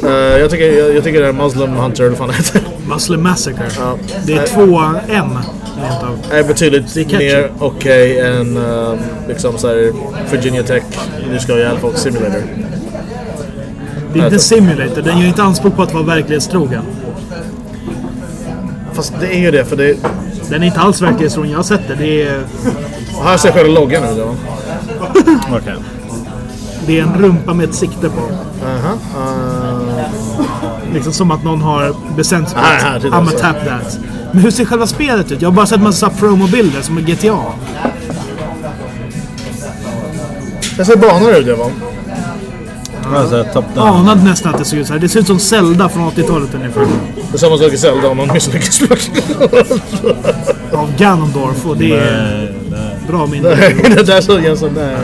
Uh, jag, tycker, jag, jag tycker det är Muslim Hunter, eller vad det heter. Muslim Massacre. Ja. Det är två M. av. är betydligt catchy. mer okej än um, liksom såhär Virginia Tech, nu ska jag ihjäl folk simulator. Det är inte Simulator. Den gör inte anspråk på att vara verklighetstrogen. Fast det är ju det, för det... Den är inte alls verklighetstrogen. Jag har sett det. Det är, Här ser jag själva loggan nu då. Okej. det är en rumpa med ett sikte på. Aha. Uh, Liksom som att någon har bestämt sig för att I'm a tap that. Men hur ser själva spelet ut? Jag har bara sett massa promobilder som i GTA. jag ser banor ut, det va? Alltså. Anade nästan att det såg ut så här. Det ser ut som Zelda från 80-talet ungefär. Det är samma sak i Zelda om man misslyckas. Av Ganondorf och det är. Bra mindre. det där såg jag sån där.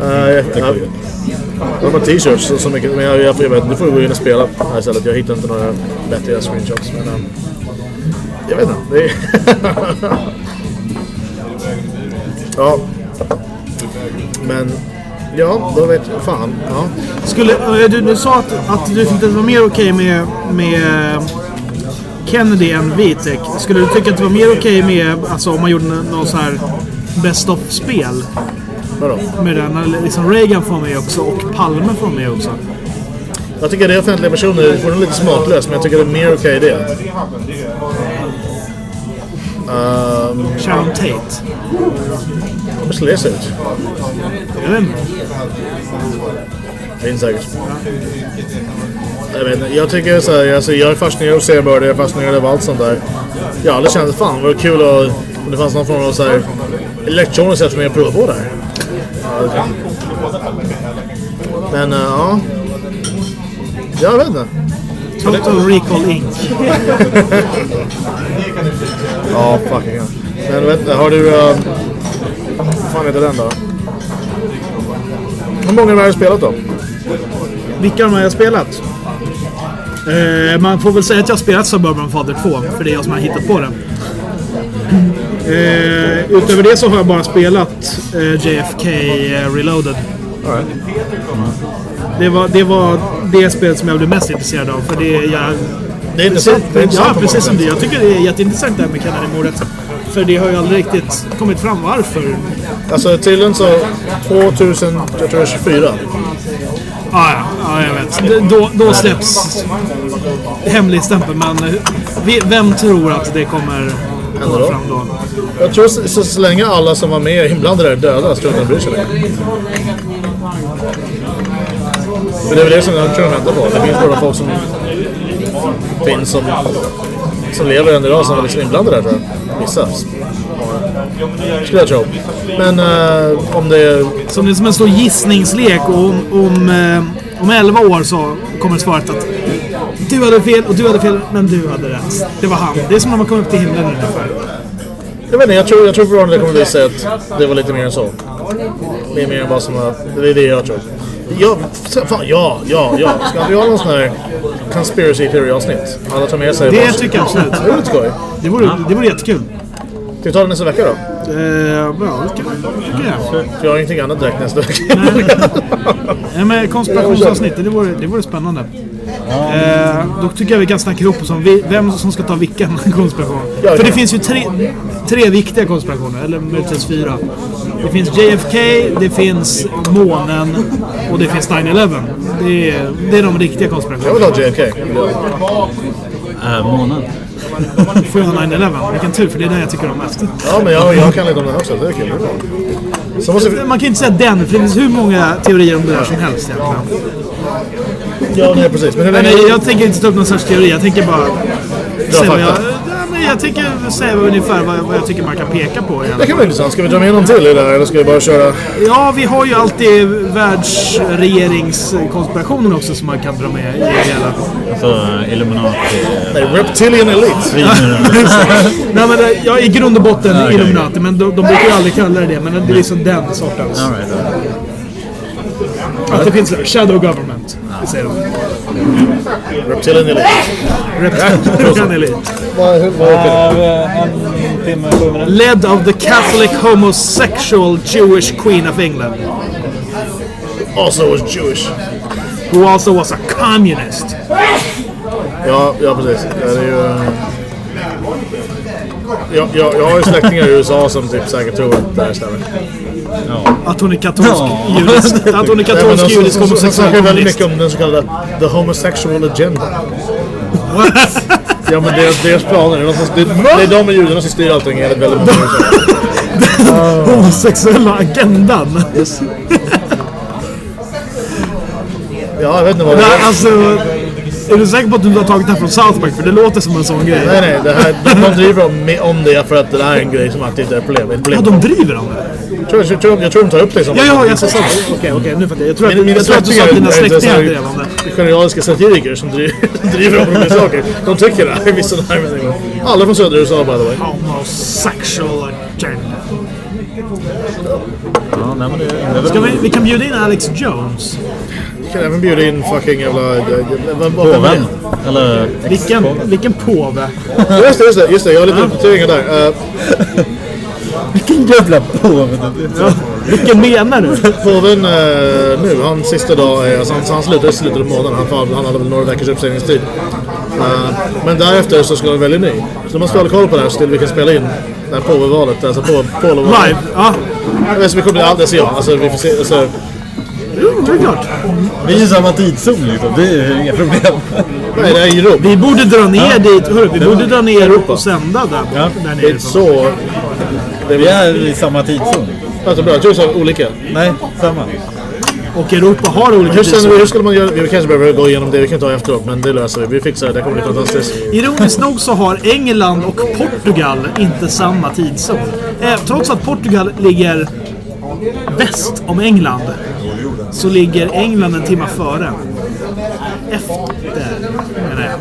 nej. Jag, jag, har t-shirts så, så mycket, men jag, jag, jag vet, du får gå in och spela här istället. Jag hittar inte några vettiga screenshots. Men, um, jag vet inte. Ja. Men, ja, då vet jag. Fan. Ja. Skulle, eh, du, du sa att, att du tyckte att det var mer okej med, med Kennedy än Vitek. Skulle du tycka att det var mer okej med, alltså om man gjorde nå- någon så här Best of-spel? Vadå? Med den, liksom Reagan får med också och Palme får med också. Jag tycker det är offentliga personer. Det nog lite smaklöst, men jag tycker det är mer okej det. Um, Sharon Tate. hur skulle det se ut? Jag vet inte. Finns säkert. Jag vet inte. Jag tycker så här, alltså, jag är fascinerad av seriemördare, jag är fascinerad av allt sånt där. Jag har aldrig känt, fan vad kul att, om det fanns någon form av så här elektroniskt sätt för mig att prova på. Ja, Men uh, ja. Jag vet inte. Total Recall Inc. Ja, fucking hell. Men vet inte, har du... Uh, vad fan heter den då? Hur många har du spelat då? Vilka de här jag har spelat? Eh, man får väl säga att jag har spelat Suburban Father 2, för det är jag som har hittat på den. Eh, utöver det så har jag bara spelat eh, JFK eh, Reloaded. Det var, det var det spelet som jag blev mest intresserad av. För det, jag, Det är intressant. Det är ja, precis som det. Jag tycker det är jätteintressant det här med Kennedy-mordet. För det har ju aldrig riktigt kommit fram varför. Alltså tydligen så 2000, Ah, ja, ja, jag vet. Det- Då, då släpps hemligstämpeln, men eh, vem tror att det kommer komma fram då? Jag tror så, så, så länge alla som var med inblandade är döda så tror jag inte de bryr sig längre. För det är väl det som jag tror de väntar på. Det finns bara folk som finns som, som lever än idag som är liksom inblandade där tror jag. Vissa. Skulle jag tro. Men eh, om det är... Som det är som en stor gissningslek och om, om, eh, om 11 år så kommer svaret att du hade fel och du hade fel, men du hade rätt. Det var han. Det är som när man kommer upp till himlen ungefär. Jag vet inte, jag tror, jag tror fortfarande det kommer visa att det var lite mer än så. Det är mer än vad som var... Det är det jag tror. Ja, fan, ja, ja, ja. Ska vi ha någon sån här conspiracy theory-avsnitt? Alla tar med sig... Det tycker jag absolut. Det lite skoj. Det vore, det vore jättekul. Ska vi ta det nästa vecka då? Eh, ja, det tycker jag. För jag har ingenting annat direkt nästa vecka. Nej, men konspirationsavsnitt, det vore, det vore spännande. Eh, då tycker jag vi kan snacka ihop oss om vi, vem som ska ta vilken konspiration. Ja, För det finns ju tre, tre viktiga konspirationer, eller möjligtvis fyra. Det finns JFK, det finns månen och det finns 9-11. Det är, det är de riktiga Jag konspirationerna. vill ha JFK. Äh, månen. Får jag ha 9-11? Vilken tur, för det är den jag tycker om mest. Ja, men jag, jag kan lite om den också. Det är kul. Så måste vi... Man kan inte säga den, för det finns hur många teorier om det där som helst egentligen. Ja, nej, precis. Men hur länge... jag, jag tänker inte ta upp någon sorts teori, jag tänker bara... fakta. Men jag tänker säga ungefär vad, vad jag tycker man kan peka på. i alla Det fall. kan bli intressant. Ska vi dra med någon till i det här eller ska vi bara köra... Ja, vi har ju alltid världsregeringskonspirationen också som man kan dra med i det hela. Alltså Illuminati. Nej, Reptilian Elite. Nej, men det, ja, i grund och botten okej. Illuminati, men de, de brukar ju aldrig kalla det det. Men det är liksom den sortens. All right, all right. Att det finns shadow government, säger de. Reptilian Elite. Reptilian elite. Det? En timme, sju minuter. Led of the Catholic homosexual Jewish Queen of England. Also was Jewish. Who also was a communist. Ja, ja precis. Det är ju... eh, Jag, jag, jag har ju släktingar i USA som typ säkert tror att det här stämmer. Att hon är katolsk Ja. judisk. Att hon är katolsk judisk homosexuell snackar väldigt mycket om den så kallade the homosexual agenda. Ja men deras, deras planer, det är, som, det, det är de och judarna som styr allting enligt väldigt många människor. Homosexuella agendan. Ja, jag vet inte vad det Nej, är. alltså, är du säker på att du inte har tagit det här från South Park? För det låter som en sån grej. Nej, nej, det här, de, de driver om, med- om det för att det här är en grej som aktivt är ett problem. Ett problem. Ja, de driver om det. Jag, tror, jag, tror, jag tror de tar upp det som... Ja, ja, jag sa så. Okej, okej, nu fattar jag. Jag tror att, Mina, jag tror att du sa att dina släktingar drev om det. genialiska satiriker som driver, om olika saker. De tycker det här vissa larm. Alla från södra USA by the way. Homosexual agenda. Ja, nej, men det, det är väl... Ska vi, vi kan bjuda in Alex Jones. Vi kan även bjuda in fucking jävla... eh, vem är Påven. Eller... Vilken, vilken påve. det? Just det, just det, just det. Jag har lite uppdateringar där. Vilken jävla påve! Ja, vilken menar du? påven uh, nu, hans sista dag, är, alltså, han, han slutar i slutet av månaden. Han, han hade väl några veckors uppsägningstid. Uh, men därefter så ska han välja ny. Så måste vi hålla koll på det här så till vi kan spela in det här påvevalet. Alltså på, påvevalet. Live? Ja, vet, så vi kommer bli alldeles ja. Alltså vi får se. Alltså, jo, det är klart. Vi är i samma tidszon liksom, det är inga problem. Nej, det är Europa. Vi borde dra ner dit. Hörru, vi Det borde dra ner Europa. och sända där, Ja. där Det är nere. så... Det Vi är i samma tidszon. alltså bra. Jag tror så olika. Nej, samma. Och Europa har olika Hur, tidszoner. hur skulle man göra? Vi kanske behöver gå igenom det. Vi kan ta efteråt, men det löser vi. Vi fixar det. Det kommer bli fantastiskt. Ironiskt nog så har England och Portugal inte samma tidszon. Eh, trots att Portugal ligger väst om England så ligger England en timme före. Efter, menar jag.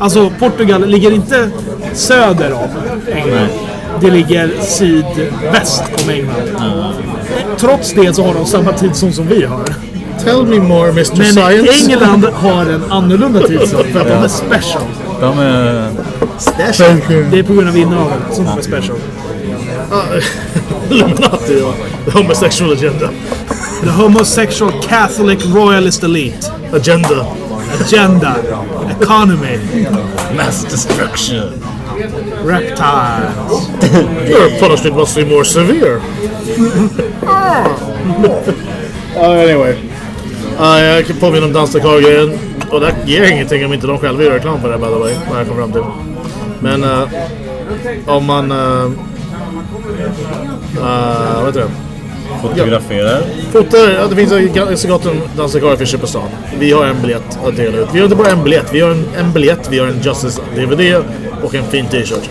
Alltså Portugal ligger inte söder om England. Det ligger sydväst om England. Trots det så har de samma tidszon som vi har. Tell me more, Mr. Men Science. England har en annorlunda tidszon för att de är special. De är... Det är på grund av inaveln som de är special. Illuminati och the homosexual agenda. The homosexual Catholic royalist elite. Agenda. Agenda. Economy. Mass destruction. Reptiles. Your punishment must be more severe. uh, anyway. Uh, jag kan påminna om Dans grejen Och det ger ingenting om inte de själva gör reklam för det by the way. Vad jag kom fram till. Men uh, om man... Uh, uh, vad heter det? Fotograferar. Fotar, ja, det finns så gott om dansarkaraffischer på stan. Vi har en biljett att dela ut. Vi har inte bara en biljett, vi har en, en biljett, vi har en Justice DVD och en fin t-shirt.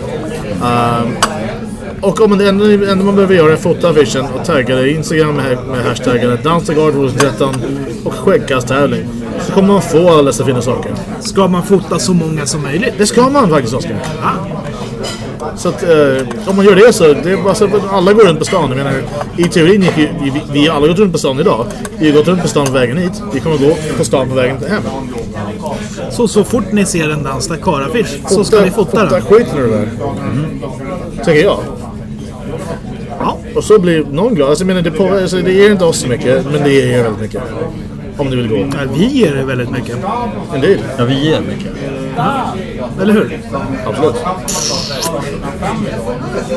Ehm, och om det enda, enda man behöver göra är fota affischen och tagga det i Instagram med, med hashtaggen dansargard2013 och skäggkasttävling. Så kommer man få alla dessa fina saker. Ska man fota så många som möjligt? Det ska man faktiskt Oskar. Så att eh, om man gör det så, det är bara att alla går runt på stan. Jag menar, i teorin gick ju, vi, vi har alla gått runt på stan idag. Vi har gått runt på stan på vägen hit. Vi kommer gå på stan på vägen hem. Så, så fort ni ser en Dans Dakar-affisch så ska ni fota Fota den. skiten ur det där. Tänker jag. Ja. Och så blir någon glad. Alltså, jag menar, det, på, alltså, det ger inte oss så mycket, men det ger er väldigt mycket. Om ni vill gå. Ja, Vi ger er väldigt mycket. En del. Ja, vi ger mycket. Eller hur? Absolut.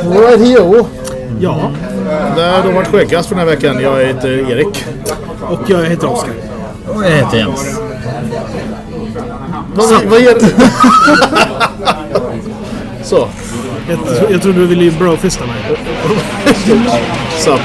Right here. Ja. Det har då varit skäggkast för den här veckan. Jag heter Erik. Och jag heter Oskar. Och jag heter Jens. Vad, vad ger... så. Jag, jag trodde du ville brofista mig. Så.